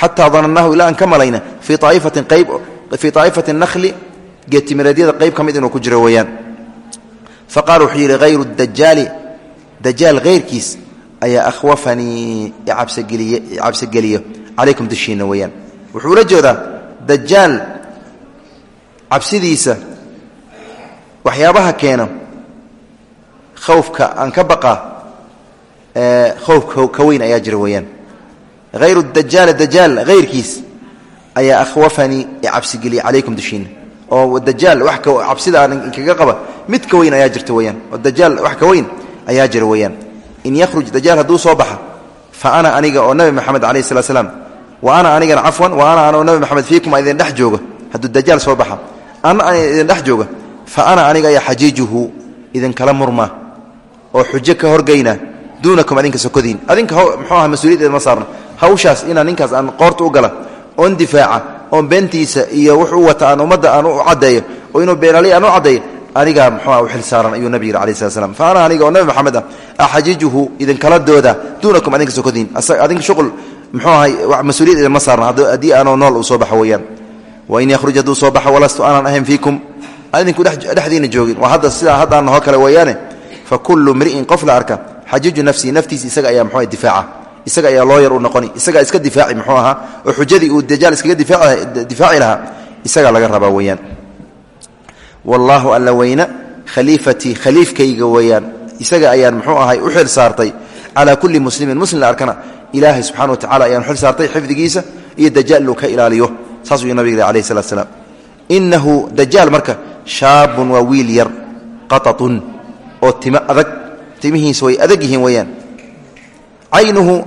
[SPEAKER 1] Xataa danannahu ilaa aan ka malayna fii aa'ifati nakli geetimireedyada qayb ka mid inuu ku jiro weeyaan. Fa qaala wuxuu yidhi hayru dajaali dajaal hayrkiis ayaa akhwafanii cabsigeliyo calaykum dushiinna weeyaan. Wuxuu la jeedaa dajaal cabsidiisa waxyaabaha keeno khawfka aan ka baqaa khowf ka weyn ayaa jira weeyaan hayru dajaal dajaal hayrkiis ayaa akhwafanii cabsigeliya calaykum dushiinna oo dajaal wax cabsida aan kaga qaba mid ka weyn ayaa jirta weyaan oo dajaal wax weyn ayaa jira weeyaan in yakhruj dajaal hadduu soo fa ana aniga oo nabi maxamed alayh slat wa ana anigana cafwan wa ana anoo nabi maxamed fiikum idin dhex jooga hadduu ana an idin fa ana aniga ayaa xajiijuhu idinkala murma oo xujo ka horgeyna duunakum adinka sokodiin. Adinka mxuu aha mas'uuliyad ma saarna hawshaas inaan ninkaas aan qoorta u gala oon difaaca oon beentiisa iyo wuxuu wata aan ummadda aan u caddeeyo oo inuu beenali aan u caddeeyo anigaa mxuua u xil saaran ayuu nabi yidhi alai slat slam fa ana aniga oo nabi maxamed ah axajijuhu idinkala dooda duunakum adinka sokodiin. Adinka shuqul mxuu ahay mas'uuliyad idinma saarna haddii aanoo nool uu soo baxo weeyaan. Wain yakhruj hadduu soo baxo walastu aanan ahayn fiikum. Adinku dhexdiina joogin. Waa hadda sidaa haddaan nahoo kale weeyaane fa kullu mri'in qof la arka xajiju nafsii naftiisa isaga ayaa mxua difaaca. Isaga ayaa looyar u noqoni isagaa iska difaaci muxuu ahaa oo xujadii uu dajaal iskaga difaaci lahaa isagaa laga rabaa weeyaan. Wallaahu alla weyne khaliifatii khaliifkayga weeyaan isaga ayaan muxuu ahay u xil saartay calaa kulli muslimin muslim la arkana ilaahay subxana wa tacala ayaan xil saartay xifdigiisa iyo dajaal inuu ka ilaaliyo saasuu y nabig alayh salat slaam inahu oo timo adag timihiisa way adag yihiin weeyaan. Aynuhu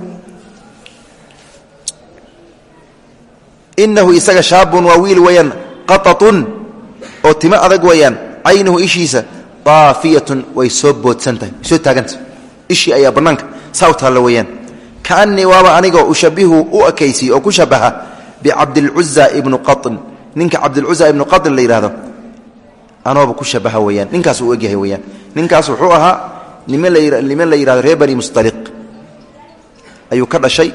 [SPEAKER 1] inahu isaga shaabun waa wiil weeyaan qatatun oo timo adag weeyaan. Caynuhu ishiisa daafiyatun way soo boodsantahay way soo taagantahay ishii ayaa bannaanka saa u taalla weeyaan. Waaba anigoo ushabihu u ekaysiye oo ku shabaha bicabdilcuza ibnu qain ninka cabdilcuza ibnu qain la yidhahdo anooba ku shabaha weeyaan. Ninkaas uu egyahay weeyaan. Ninkaas wuxuu ahaa niman la yidhahdo reer bani mustaliq. Ayuu ka dhashay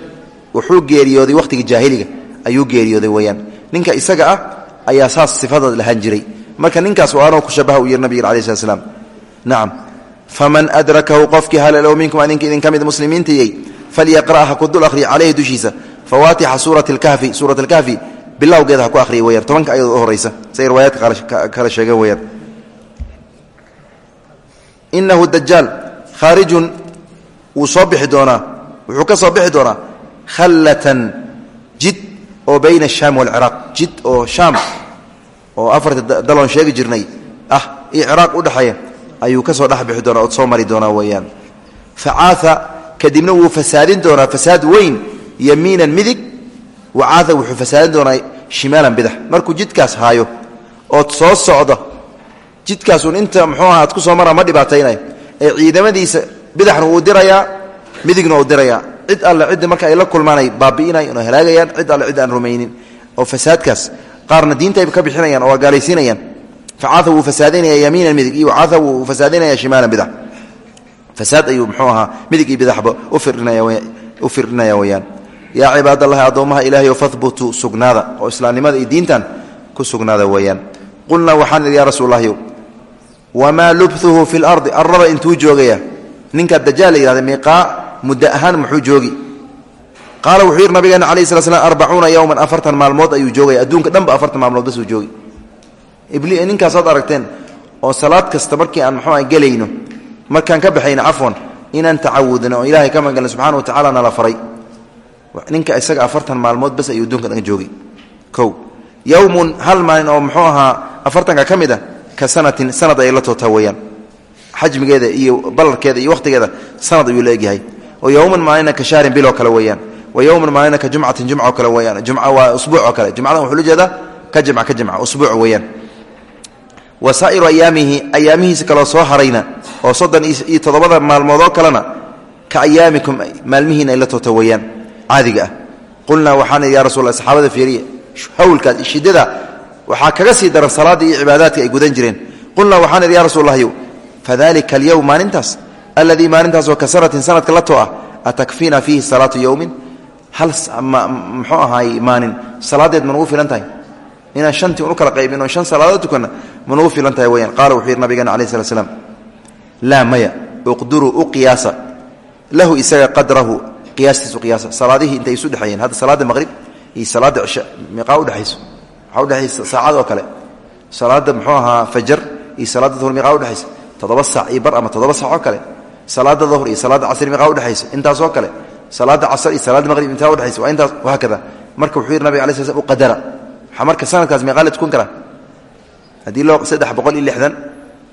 [SPEAKER 1] wuxuu geeriyooday wakhtigii jaahiliga ayuu geeriyooday weeyaan. Ninka isaga ah ayaa saas sifadood lahaan jiray. Marka ninkaas waa anoo ku shabaha uu yidhi nabig alai slat slam nacam faman adrakahu qofkii haleelow minkum adinka idin ka mid muslimiintayey falyaqra' ha ku dul akhriya calayhi dushiisa. Fawaatixa suurat alkahfi bilowgeeda ha ku ahriya weyaan tobanka ayadood u horaysa siay riwaayaadka kale sheegeen weyaan inahu dajaal khaarijun wuu soo wuxuu ka soo bixi doonaa khallatan jid oo bayna ashaam walciraaq jid oo shaam oo afarta daloon sheegi jirnay ah iyo u dhexeeya ayuu ka soo dhex bixi doonaa ood soo mari doonaa weeyaan. Facaaa wuu fasaadin doonaa fasaad weyn yamiinan midig wacaaa wuxuu fasaadin doonaa shimaalan bidax markuu jidkaas haayo ood soo socdo jidkaasun inta muxuu aha ad ku soo mara ma dhibaataynayo ee ciidamadiisa bidaxna wuu dirayaa midigna uu dirayaa. Cid alle ciddi marka ay la kulmaanay baabi'inayan oo halaagayaan cid alle cid aan rumaynin. Oo fasaadkaas qaarna diintayba ka bixinayaan oo gaalaysiinayaan facaaa wuu fasaadinaya yamiinan midig iyo wacaaa wuu fasaadinaya shimaalan bidax fasaad ayuu muxuu ahaa midig iyo bidaxba u firinaya weyaan yaa cibaadallahi addoommaha ilaahayo fahbutuu sugnaada oo islaamnimada iyo diintan ku sugnaada weeyaan. Qulnaa waxaan ya rasuullahyow wamaa lubhuhu fi lardi arrada intuu joogaya ninka dajaal la yihahda miiqaa muddo joogi. Qaala wuxuu yidhi nabigeena alayh slat slam arbacuuna yowman afartan maalmood ayuu joogaya adduunka dhanba afartan maalmood basuu joogi. Ninkaasaad aragteen oo salaad kasta markii aan muxuu gelayno markaan ka baxayno cafwan inaan tacawudno oo ilaahay ka magalno subxana wa tacala nala faray ninka isaga afartan maalmood bas ayuu adduunka dhan joogi kow yowmun hal maalin oo muxuu ahaa afartanka ka mid a ka sanatin sanad ay la tootaa weeyaan. Xajmigeeda iyo ballarkeeda iyo wakhtigeeda sanad ayuu la egyahay. Wa yowman maalina ka shahrin biloo kale weeyaan. Wa yowman maalina ka jumcatin jumco kale weeyaan. Jumca waa usbuuc oo kale. Jumcadan wuxuu la jeedaa ka jimca ka jimca usbuuc weeyaan. Wa ayaamihi ayaamihiisa kaloo soo harayna oo soddon iyo toddobada maalmood oo kalena ka ayaamikum maalmihiina ay la toota weeyaan caadiga ah. Qulnaa waxaan idhi ya rasul saxaabada fiiriya hawlkaas shiddada waxaa kaga sii daran salaaddii iyo cibaadaadka ay gudan jireen. Qulnaa waxaan idhi ya rasuul lahyow fadalika alyowm maalintaas alladii maalintaasoo ka sanatin sanadka la too ah atakfiina fiihi salaatu yowmin hal muxuu ahaay maalin salaadeed ma nugu filan tahay? Inaan shantii unu kala qaybin oo shan salaadood tukanna ma nugu filan tahay weyaan qaala wuxuu yidhi nabigeena alayh slat slam laa maya uqduruu u qiyaasa lahu isaga qadrahu qiyaastiisu qiyaasa salaadihii intay isu dhexeeyeen hadda salaadda maqrib iyo salaadda cisha meeqaa udhexayso waxaa udhexaysa saacad oo kale. Salaadda muxuu ahaa fajar iyo salaadda duhur meeqaa udhexaysa toddoba saac iyo bar ama toddoba saac oo kale. Salaadda duhur iyo salaadda casr meeqaa udhexaysa intaasoo kale. Salaadda casr iyo salaadda maqrib intaa udhexaysa waa intaas wahaakada marka wuxuu yidhi nabig alay sl slam u qadara waxaa marka sanadkaas meeqaa la tukun karaa? Haddii loo saddex boqol iyo lixdan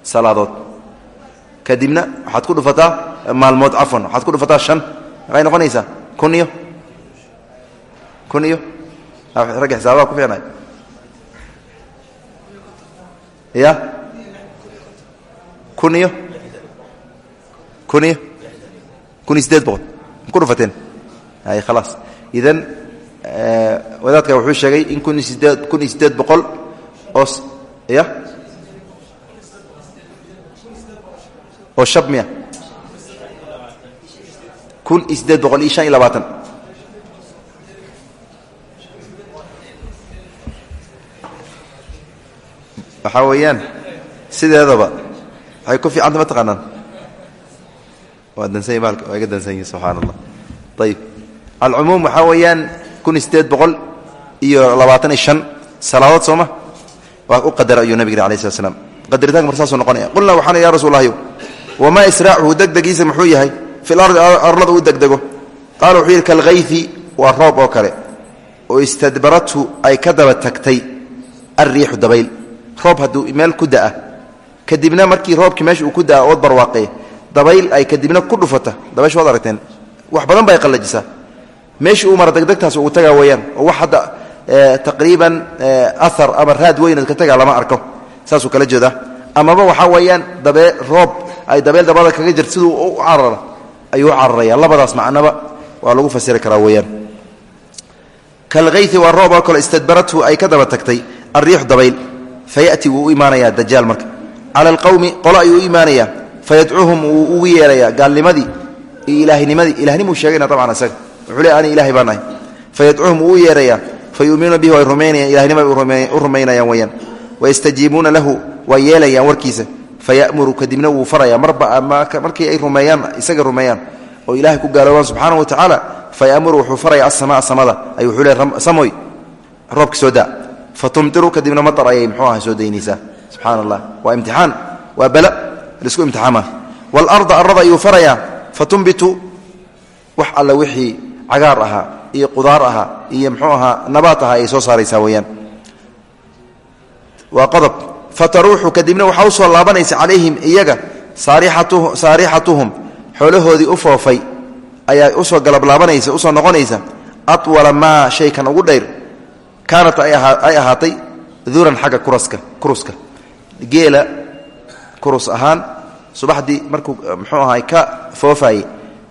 [SPEAKER 1] salaadood. Kadibna waxaad ku dhufataa maalmood cafwan waxaad ku dhufataa shan meeqay noqonaysaa kun iyo? Kun iyo? Ragga xisaabaha ku fiicnay ya kun iyo? Kun iyo? Kun iyo sideed boqol. Ma ku dhufateen? Hay khalaas. Idan wadaadka wuxuu sheegay in kun iyo sideed kun iyo sideed boqol oo ya oo shab miya kun iyo sideed boqol iyo shan iyo labaatan. Waxaa weeyaan sideedaba waxay ku fiicanta ma taqaanaan? Waa dansany baalka waa iga dansan yihiin subxaana allah ayib alcumuum waxaa weeyaan kun iyo sideed boqol iyo labaatan iyo shan. Salaadood sooma waa u qadara ayuu nabig alay slat slam qadaritaanka mar saasuu noqonaya. Qulnaa waxaan ya rasul lahyo wamaa israacuhu? Degdegiisa muxuu yahay fi lardi arlada u degdego qaala wuxuu yidhi kalkayfi waa roob oo kale oo istadbarathu ay ka daba tagtay alriixu dabayl roob hadduu meel ku da'a kadibna markii roobkii meesha uu ku da'a ood barwaaqee dabayl ay kadibna ku dhufata dabaysha waad aragteen wax badan bay qallajisaa meeshii uu mara degdegtaas ugu tagaa weeyaan oo wax hadda taqriiban ahar ama raad weyn ka tagaa lama arko ayuu cararaya labadaas macnaba waa lagu fasiri karaa weeyaan. Kalkayfi waa roob oo kale istadbarathu ay ka daba tagtay alriixu dabayl. Fayati wuu u imaanayaa dajaal marka. Cala alqowmi qolo ayuu u imaanayaa. Fayadcuuhum wuu ugu yeerayaa gaalnimadii iyo ilaahnimadii ilahnimuu sheegayna dabcan isaga. Wuxuu le ani ilahay baan ahay wuu u yeerayaa. Fayuuminuuna bihi way rumaynayaan ilahnima u rumaynayaan weyaan wayastajiibuuna lahu waa yeelayaan warkiisa fayamuru kadibna wuu faraya. Marba markii ay rumeeyaan isaga rumeeyaan oo ilahay ku gaaloobaan subxaana wa tacaala fayamuru wuxuu faraya asamaa samada ay wuxuu le samoy roobka soo daa fatumtiru kadibna matar ayay mxuu aha soo daynaysaa subxaana allah waa imtixaan waa bala la isku imtixaama. Waalarda arada ayuu farayaa. Fatumbitu wax alla wixii cagaar ahaa iyo qudaar ahaa iyo mxuu ahaa nabaat ahaa ayay soo saaraysaa weyaan waa qodob fataruuxu kadibna waxaa u soo laabanaysa calayhim iyaga saarixatuhum xoolahoodii u foofay ayaa u soo galablaabanaysa u soo noqonaysa awala maa shaykan ugu dhayr kaanat ay ahaatay duran xagga kuraska kuruska geela kurus ahaan subaxdii markuu mxuu ahaa ka foofaye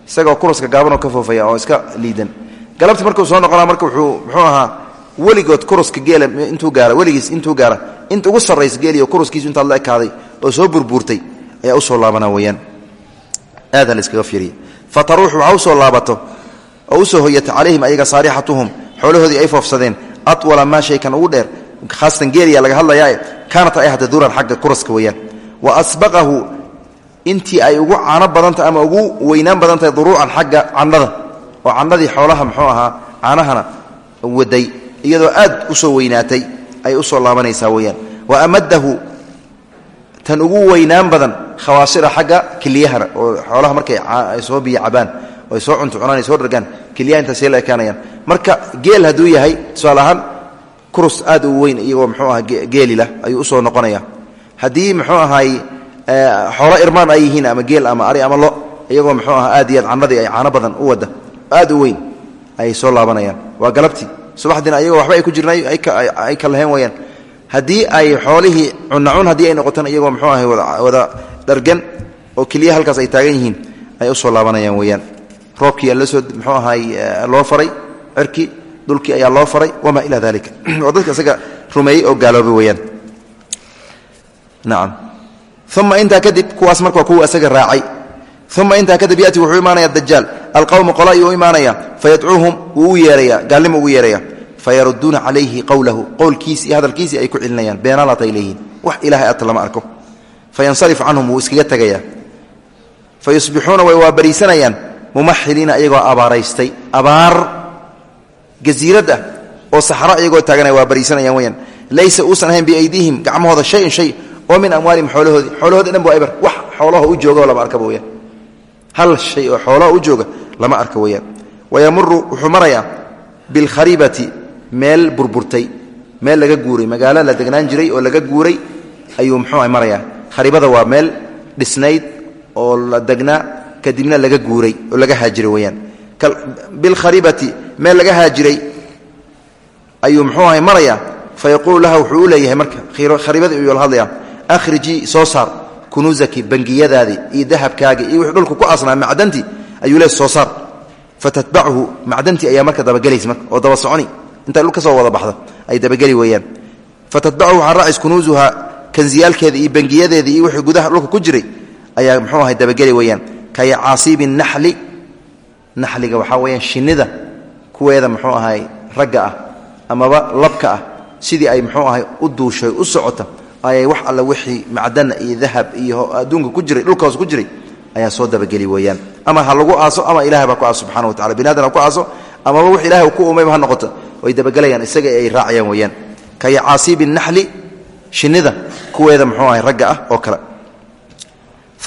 [SPEAKER 1] isagoo kuruska gaabanoo ka foofaya oo iska liidan. Galabtii markuu soo noqona marka wuxuu mxuu ahaa weligood kuruska geela intuu gaara weligiis intuu gaara inta ugu sarraysa geeliyo kuruskiisu intaad la ekaaday oo soo burbuurtay ayaa u soo laabana weyaan aada la iskaga fiiriya fataruuxu waxaa u soo laabato oo u soo hoyata calayhim ayaga saarixatuhum xoolahoodii ay foofsadeen awala maa shaykan ugu dheer haasatan geeliya laga hadlayaa kaanat ay ahata duran xagga kuraska weyaan wa asbaqahu intii ay ugu caano badantahay ama ugu weynaan badan tahay duruucan xagga candhada oo candhadii xoolaha muxuu ahaa caanahana waday iyadoo aad u soo weynaatay ay u soo laabanaysaa weyaan wa amadahu tan ugu weynaan badan khawaasira xagga keliyahana oo xoolaha markay ay soo biyo cabaan oo ay soo cunto cunaan ay soo dhargaan keliyaha intaasay la ekaanayaan. Marka geel hadduu yahay tusaale ahaan aad u weyn iyagoo muxuu aha geelilah ayuu u soo noqonaya haddii muxuu ahaay xoolo irmaan ay yihiin ama geel ama ari ama lo iyagoo muxuu aha aad iyo aad candhadii ay caano badan u wadda aad u weyn ayay soo laabanayaan. Waa galabtii subaxdiina iyagoo waxba ay ku jirna ay ka laheen wayaan haddii ay xoolihii cunacun haddii ay noqotaan iyagoo muxuu ahay wada dhargan oo keliya halkaas ay taagan yihiin ay u soo laabanayaan weyaan roobkii la soo muxuu ahaay loo faray cirkii dhulkii ayaa loo faray wamaa ila dalika [CLEARS THROAT] oo dadka isaga rumeeyey oo gaaloobay weyaan nacam uma intaa kadib kuwaas marka waa kuwa isaga raacay uma intaa kadib yati wuxuu imaanaya dajaal alqowmu qola ayuu imaanaya fayadcuuhum wuu u yeeraya gaalnimo ugu yeeraya fayaruduuna calayhi qowlahu qowlkiisi hadalkiisii ay ku celinayaan beenaalaatay leeyihiin wax ilahay ata lama arko fayansarif canhum wuu iskaga tegaya fa yusbixuuna way waabariisanayaan mumaxiliina iyagoo abaaraystay abaar gasiirad ah oo saxro iyagoo taaganay waa bariisanayaan weyaan laysa uusan ahayn biaydiihim gacmahooda shayin shay oo min amwaalihim xoolahoodii u hal shay oo xoolaha u jooga lama arka weyaan wayamuru wuxuu marayaa bilkharibati meel burburtay meel laga guuray. Magaalo la degnaan jiray oo laga guuray ayuu muxuu marayaa. Kharibada waa meel dhisnayd oo la degnaa kadibna laga guuray oo laga haajiray weyaan bilkharibati meel laga haajiray ayuu muxuu ahay maraya fa yaquulu laha wuxuu leeyahay marka kharibadii uyuu la hadlayaa akhrijii soo saar kunuusaki bangiyadaadii iyo dahabkaagii iyo wixii dhulka ku aasnaa macdantii ayuu leey soo saar. Fatatbachu macdantii ayaa marka dabagelaysa marka oo daba soconi. Intay dhul soo wada baxda ay dabageli weeyaan. Fatatbachu waxaa raacis kunuusuha kansiyaalkeeda iyo bangiyadeedii iyo wixii gudaha dhulka ku jiray ayaa muxuu ahay dabageli weeyaan. Kaya caasiibi naxli naxliga waxaa weyaan shinnida kuweeda muxuu ahay ragga ah amaba labka ah sidii ay muxuu ahay u duushay u socota ayay wax alle wixii macdana iyo dahab iyo adduunka ku jiray dhulka ku jiray ayaa soo dabageli weeyaan ama ha lagu aaso ama ilahay baa ku aaso subxana wa tacala binaadam ha ku aaso amaba wix ilahay ku umayba ha noqoto. Way dabagelayaan isaga ay raacayaan weeyaan kaya caasiibi naxli shinnida kuweeda muxuu ahay ragga ah oo kale.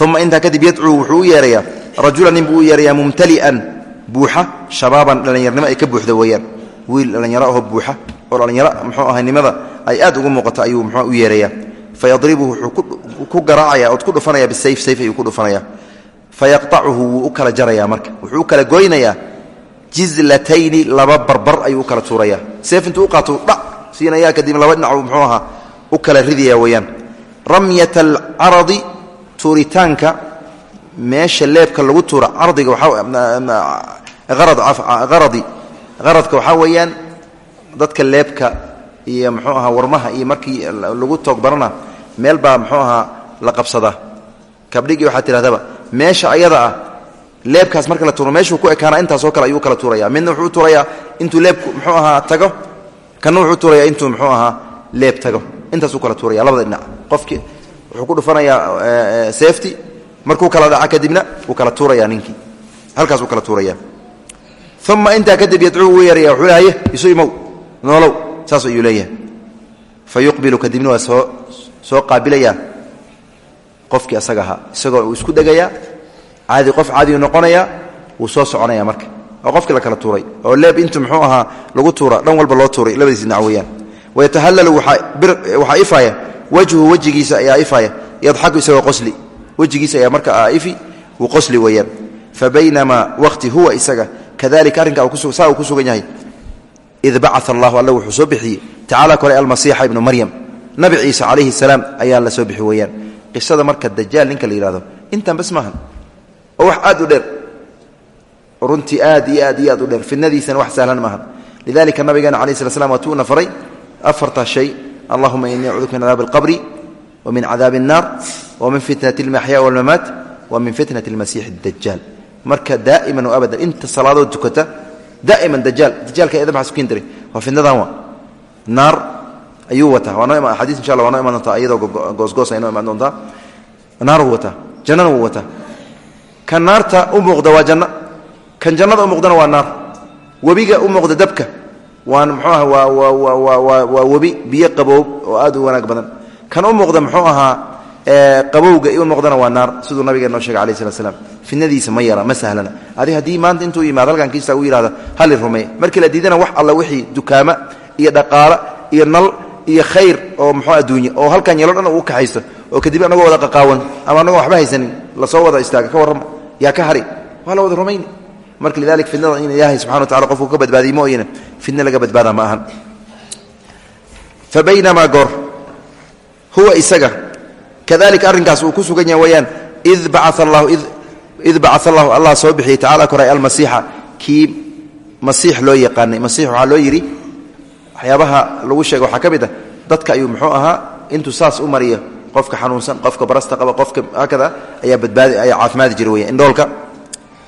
[SPEAKER 1] Uma intaa kadib yadcuu wuxuu u yeerayaa rajulan nin buu u yeerayaa mumtali'an buuxa shabaaban dhallinyarnimo ay ka buuxda weeyaan wiil dhallinyaro aho buuxa oo dhallinyaro muxuu ahay nimada ay aad ugu muuqato ayuu muxuu u yeerayaa fayadribuhu wuxuu ku garaacaya ood ku dhufanaya bisayf sayf ayuu ku dhufanaya. Fayaqtacuhu wuu u kala jaraya marka. Wuxuu kala goynayaa jizlatayni laba barbar ayuu kala tuuraya. Seef intuu qaato dhac siinaya kadib laba dhinac muxuu ahaa u kala ridaya weeyaan. Ramyat alcaradi tuuritaanka meesha leebka lagu tuura cardiga waaaradi qaradka waxaa weeyaan dadka leebka iyo muxuu ahaa warmaha iyo markii lagu toog meel baa muxuu ahaa la qabsadaa kabdhigii waxaa tidhahdaba meesha ayada ah leebkaas marka la tuuro meeshuu ku ekaana intaasoo kale ayuu kala tuuraya. Midna wuxuu tuurayaa intuu leebku muxuu ahaa tago kanna wuxuu tuuraya intuu muxuu ahaa leeb tago. Intaasuu kala tuuraya labada dhinac. Qofkii wuxuu ku dhufanayaa seefti markuu kala dhaca kadibna wuu kala tuuraya ninkii. Halkaasuu kala tuuraya uma intaa kadib yadcuu uu yeeraya wuxuu lehaye isu imow noolow saas ayuu leeyahay. Fa kadibna waa soo soo qaabilayaa qofkii asaga ahaa isagoo isku dhegayaa caadi qof caadiyu noqonaya wuu soo soconaya marka. Oo qofkii la kala tuuray oo leeb intu muxuu ahaa lagu tuura dhan walba loo tuuray labadiis dhinac weeyaan. Wayatahallalu waxaa ifaaya wajhu wejigiisa ayaa ifaaya yadxaku isagoo qosli. Wejigiisa ayaa marka ifi wuu qosli weeyaan. Fa waqti huwa isaga kadalika arrinka saa uu ku sugan yahay. Id allahu alla wuxuu soo bixiyey. Tacala kore almasiixa maryam nabi ciise calayhi salaam ayaa la soo bixi weeyaan qisada marka dajaal ninka la yihahdo intan bas maahan oo wax aad u dheer runtii aad iyo aad iyo aad u dheer fidnadiisana wax sahlan maahan lidalika nabigeena calayi slat slam waatuuna faray afartaa shay allahuma inii acuuduka min cadaabi alqabri wa min cadaabi الnaar wa min fitnati اlmaxyaa walmamaat wa min fitnati اlmasiix اdajaal marka daa'iman o abadan inta salaadood tukata daa'iman dajaal dajaalka eeda maxaa sukin diray waa fidnadan wa naar ayuu wataa. Waa noo xadiis insha waa noo iman doontaa iyadoo goosgoos ay noo imaan doontaa. Naaruu wataa. Jannana wuu wataa. Kan naarta u muuqda waa janno kan jannada u muuqdana waa naar. Webiga u muuqda dabka. Waan muxuu aha waa waa waa waa waa webi biyo qaboob oo aad u wanaag badan. Kan u muuqda muxuu ahaa qabowga u muuqdana waa naar. Siduu nabigeena noo shegay alayh slat slam fidnadiisa ma yara ma sahlana. Adi haddii maanta intuu yimaado halkan kiista u yihahda hali rumeey markii la diidana wax alla wixii dukaama iyo dhaqaalo iyo nal iyo khayr oo muxuu adduunye oo halkan yelo dhan uu kaxaysto oo kadib anagoo wada qaqaawan ama anagoo waxba haysanin la soo wada istaaga ka warrama yaa ka hari waa la wada rumayni. Marka lidalik fidnada in ilaahay subxana wa tacala qofku ka badbaadiy mooyane fidne laga badbaada ma ahan. Fa baynamaa huwa isaga kadalika arrinkaas uu ku sugan yahay weyaan id bacaa allahu id bacaa allahu allah soo bixiyey tacala koray almasiixa kii masiix loo yaqaanay masiix waxaa loo yidhi waxyaabaha lagu sheega waxaa ka mid ah dadka ayuu muxuu ahaa intuu saas u mariyo qofka xanuunsan qofka barasta qaba qofka haakada ayaa badbaadi ayaa caafimaadi jira weya indhoolka.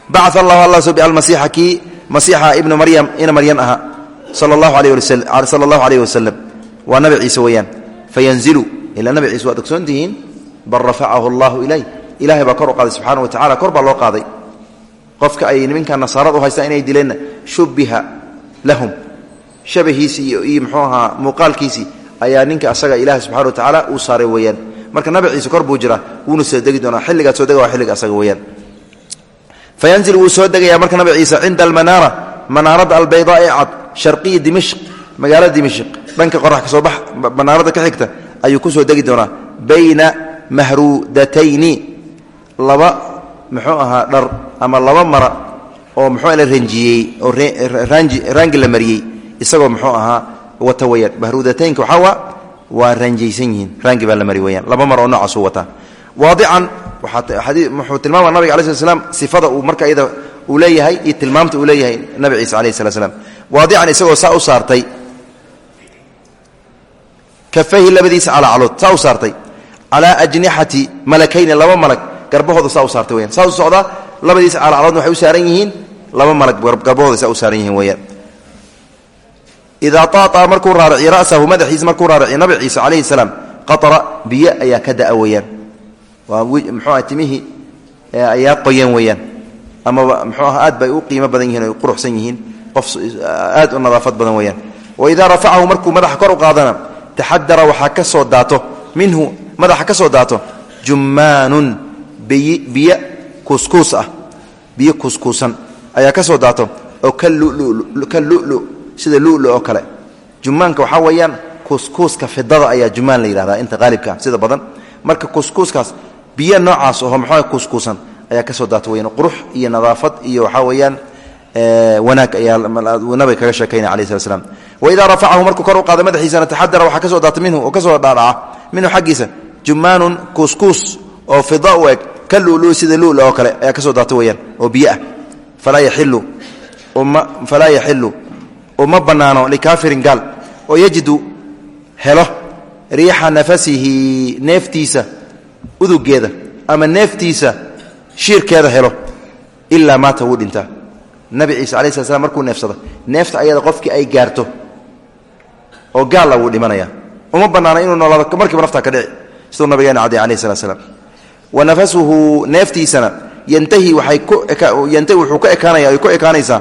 [SPEAKER 1] Bacaa allahu alla so almasiixa kii masiixa ibnu maryam ina maryan aha sala allahu alayh wasalam waa nabi ciise weeyaan. Fayanzilu ilaa nabi ciise waad ogsoon tihiin bal rafacahu allahu ilay ilahay baa kor u qaaday subxana wa tacala kor baa loo qaaday. Qofka ay niminka nasaarada u haystaan inay dileenna shubbiha lahum shabahiisii iyo mxuu ahaa muuqaalkiisii ayaa ninka asaga ilaah subxana wa tacaala uu saaray weeyaan. Marka nabi ciise kor buu jira wuuna soo degi doonaa. Xilligaad soo dega waa xilliga asaga weeyaan. Fayanzil wuu soo degayaa marka nabi ciise cinda almanaara manaaradda albaydaa ee cad sharqiyi dimishq magaalada dimishq. Dhanka qorax ka bax manaaradda ka xigta ayuu ku degi doonaa. Bayna mahruudatayni laba muxuu ahaa dhar ama laba mara oo muxuu la ranjiyey oo raangi la mariyey isagoo muxuu ahaa wata weyaan mahruudataynka waxaa waa raanjaysan yihiin. Raangi baa la mari weyaan laba mar oo noocaasuu wataa. Waadican wuxuu tilmaama nabiga ala sl slam sifada uu marka iyada uu leeyahay iyo tilmaamta uu leeyahay nabi ciise alayh slat slam waadican isagoo saa u saartay kafayhi labadiisa calacalood saa u saartay. Calaa ajnixati malakayni laba malag garbahooda saa u saartay weyaan saa u socdaa labadiisa calacaloodna waxay u saaran yihiin laba malag garbahooda saa u saaran yihiin weyaan idaa aaaa markuu raaraciy rasahu madaxiisa markuu raaraciy nabi ciise calayhi salaam qaara biyo ayaa ka da'a weyaan waa mxuuah timihii ayaa qoyan weeyaan amaba mxuu ah aad bay u qiimo badan yihiin o quruxsan yihiin qof aad u nadaafad badan weeyaan waidaa rafacahu markuu madaxa kor u qaadana taxadara waxaa ka soo daato minhu madaxa sida lulu oo kale. Jumaanka waxaa weeyaan kuuskuuska fidada ayaa jumaan la yidhahdaa inta qaalibka sida badan. Marka kuuskuuskaas biyo noocaas oo maxaa kuuskuusan ayaa ka soo daata weyan qurux iyo nadaafad iyo waxaa weeyaan wanaag ayaa nabiga kaga sheekaynaya alayh slat slam waidaa rafacahu markuu kor u qaada madaxiisana taxadara waxaa ka soo daata minhu oo ka soo dhaadhaca minhu xaggiisa. Jumaanun kuuskuus oo fida u eg ka lulu sida lula oo kale ayaa ka soo daata weyaan oo biyo ah. Falaa yaxilu yaxilu uma bannaano likaafirin gaal oo yajidu helo riixa nafasihi neeftiisa udugeeda ama neeftiisa shiirkeeda helo ilaa maata wuu dhintaa. Nabi ciise alai sla slam markuu neefsado neefta ayada qofkii ay gaarto oo gaalla wuu dhimanaya. Uma bannaana inuu noolaado markiiba naftaa ka dhici siduu nabigeena cadday alayh slat slam wa neeftiisana yantahi wuxuu ka ekaanaysaa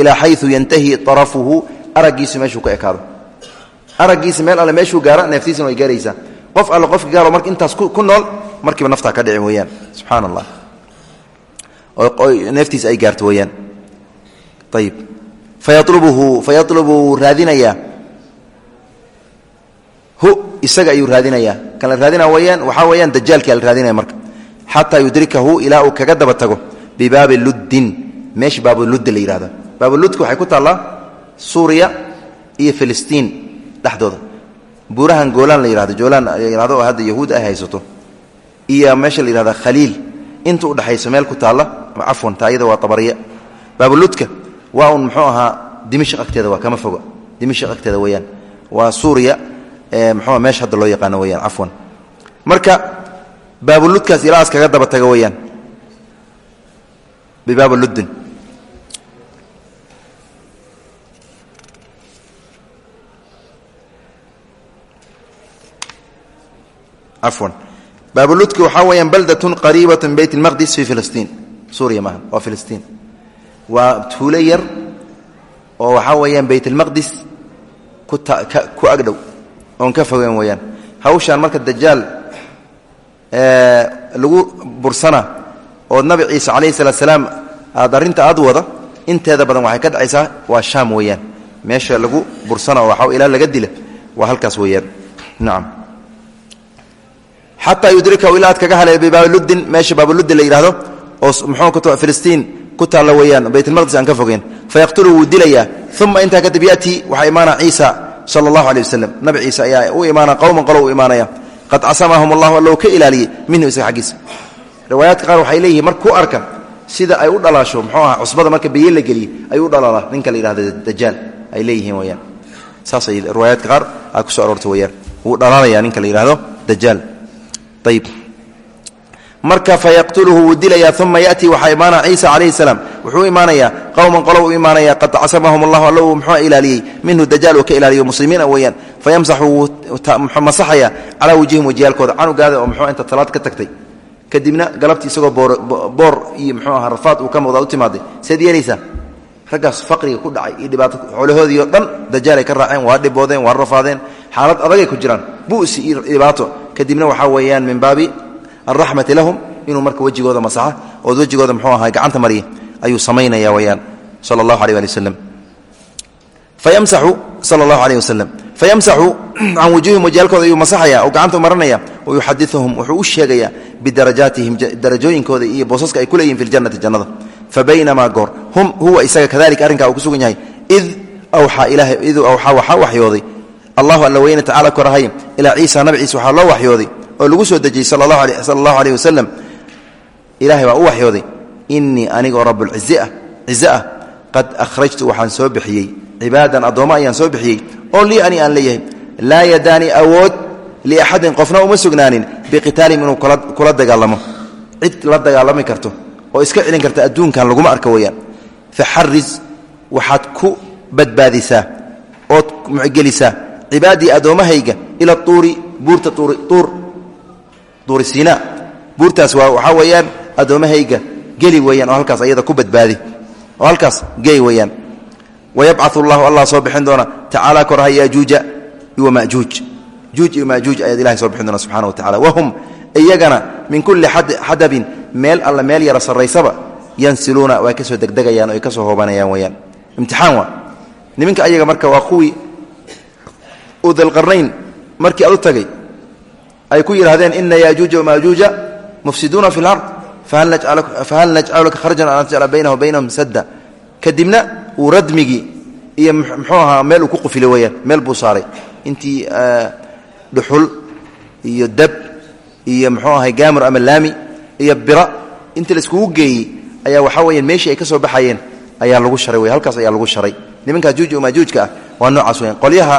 [SPEAKER 1] ilaa xayu yantahi arafuhu araggiisu meeshuu ka ekaado. Araggiisa meel alle meeshuu gaara neeftiisana way gaaraysaa. Qof alle qofka gaalo marka intaas ku nool markiiba naftaa ka dhici weyaan subxaan allah neeftiisa ay gaarto weyaan ayib fayalubuhu fayalubuu raadinayaa hu isaga ayuu raadinayaa kan la raadinaya weyaan waxaa weyaan dajaalkia la raadinaya marka. Xataa yudrikahu ilaa uu kaga daba tago. Luddin. Meesha baabuludda la yihahdo baabuludka waxay ku taallaa suuriya iyo filistiin dhexdooda. Buurahan goolaan la yihahdo joolaan la oo hadda yahuud ay haysato. Iyo meesha la yihahda khaliil. Inta udhexayso meel ku taalla cafwan iyada waa tabariya. Baabuludka waa un muxuu ahaa dimishq agteeda waa kama foga dimishq agteeda weyaan waa suuriya mxua meesha hadda loo yaqaano weyaan cafwan marka baabuludkaas ilaas kaga daba taga weyaan bibaabuluddin afwan. Baabuludki waxaa weyaan baldatun qariibat min beyt اlmaqdis fi filistiin. Suuriya maaha waa filistiin. Waa tuulo oo waxaa weeyaan beyt اlmaqdis ku agdhow. Oon ka fogeen weyaan hawshaan marka dajaal lagu bursana oo nabi ciise calayhi salaam aad arrinta inteeda badan waxay ka dhacaysaa waa shaam weeyaan. Meesha lagu bursana oo ilaa laga dila waa halkaas weeyaan. Nacam xataa yudrikahu ilaa aad kaga haleeya bibaabiluddin meesha baabiluddin la yidhahdo oo muxuu filistiin ku taalla weeyaan baytulmaqdis aan ka fogeen. Fayaqtulu wuu dilayaa uma intaa kadib yatii waxaa imaana ciisa sala allahu aleh wasalam nabi ciise ayaa u imaana qowman qolo u imaanaya. Qad casamahum allahu allow ka ilaaliyey minhu isaga xaggiisa. Riwaayaadka qaar waxay leeyihiin markuu arka sida ay u dhalaasho muxuu aha cusbada marka biyo la geliyey ayuu u dhalaalaa. Ninka la yidhahdo dajaal ay leeyihiin weyaan saasay riwaayaadka qaar aa ku so aroortay weyaan wuu dhalaalaya ninka la yidhahdo dajaal marka fayaqtuluhu wuu dilayaa uma yatii waxaa imaana ciisa calayhi salaam. Wuxuu imaanayaa qowman qolo u imaanaya qad casamahum allahu alla uu muxuu ilaaliyey. Minhu dajaal uu ka ilaaliyo muslimiina weeyaan. Fayamsaxu wuu masaxaya calaa wajihim wajiyaalkooda canugaada oo muxuu inta talaad ka tagtay. Kadibna galabtii isagoo boor iyo muxuu aha rafaad u timaaday. Seed yeelaysaa raggaas faqriga ku dhacay iyo dhibaato xoolahoodii oo dhan dajaalay ka raaceen waa dhiboodeen waa rafaadeen xaalad adagay ku jiraan. Bu'si iyo dhibaato kadibna waxaa weeyaan min baabi alraxmati lahum inuu marka wejigooda masaxa ood wejigooda muxuu ahaa gacanta mariya ayuu samaynaya weyaan sala allahu aleh ali waslem fayamsaxu sala allahu aleyh waslem fayamsaxu can wujuuhim wajiyaalkooda ayuu masaxaya oo gacanta maranaya wayuxadiuhum wuxuu u sheegayaa bidarajaatihim darajooyinkooda iyo boosaska ay ku leeyihiin fi ljannati jannada. Fabaynamaa goor hum huwa isaga kadalika arrinkaa uu ku sugan yahay id id awxaa waxaa waxyooday allahu alla weyne tacala korahay ilaa ciisa nabi ciise waxaa loo waxyooday oo lagu soo dejiyey sala allahu aleyh wasalam ilahay baa u waxyooday inii anigoo rabulcize ah cize ah qad akhrajtu waxaan soo bixiyey. Cibaadan addoommo ayaan soo bixiyey oo lii ani aan leeyahay. Laa yadaani awood liaxadin qofna uma sugnaanin biqitaalihim inuu kula dagaalamo. Cid la dagaalami karto oo iska celin karta adduunkan laguma arka weeyaan. Faxaris waxaad ku badbaadisaa ood mucgelisaa cibaadii addoommahayga ila tuuri buurta tuur tuuri siinaa buurtaas waa waxaa weeyaan addoommahayga geli weeyaan halkaas ayada ku badbaadi halkaas gey weeyaan. Wayabcau llahu allah soo bixin doona tacaala koraha yajuuja wamajuuj juuj iyo majuuj ayaad ilahay soo bixin doona subxana wa tacala wahum iyagana min kulli xadabin meel alla meel yara sarraysaba yansiluuna way ka soo degdegayaan o ay ka soo hoobanayaan weyaan imtixaan waa niminka ayaga marka waa kuwii u dalqarnayn markii ad u tagay ay ku yidhahdeen ina yajuuja wamajuuja mufsiduuna fi lard fahal najcalu laka kharjan an najcala baynah baynahum sadda. Kadibna uu radmigii iyo muxuu ahaa meel uu ku qufilay weyaan meel buu saaray. Intii dhuxul iyo dab iyo muxuu ahay gaamur ama laami iyo bira inta laiskugu geeyey ayaa waxaa weyaan meeshii ay ka soo baxayeen ayaa lagu sharay wey halkaas ayaa lagu sharay. Nimankaa juuj o maajuujka ah waa noocaas weyaan qolyaha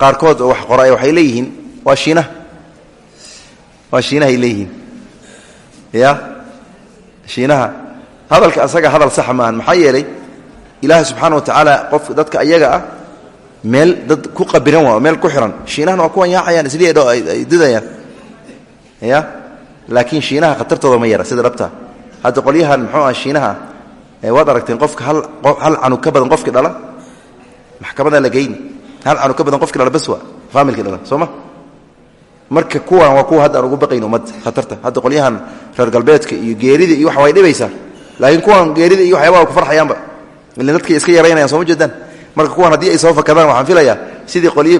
[SPEAKER 1] qaarkood oo wax qoraya waxay leeyihiin waa shiinaha waa shiinahay leeyihiin. Ya? Shiinaha. Hadalka asaga hadal saxa maahan maxaa yeelay ilaahay subxaana wa tacaala qof dadka ayaga ah meel dad ku qabiran waa meel ku xiran. Shiinahana waa kuwan yaacayaan isliidho ay didayaan. Ya? Laakiin shiinaha khatartooda ma yara sida dhabta hadda qolyahan muxuu ah shiinaha waad aragteen qofka hal canug ka badan qofkii dhala maxkamadaa la geyni hal canug ka badan qofkii dhala bas waa faamilkii dhala soo ma? Marka kuwan waa kuwa hadda ugu baqayn ummadda khatarta. Hadda qolyahan reer galbeedka iyo geerida iyo wax way dhibaysaa laakiin kuwan geerida iyo waxyaaba ku farxayaanba. Dadkay iska yaraynayan sooma jeedaan? Marka kuwan haddii ay soo fakadaan waxaan filayaa sidii qolyo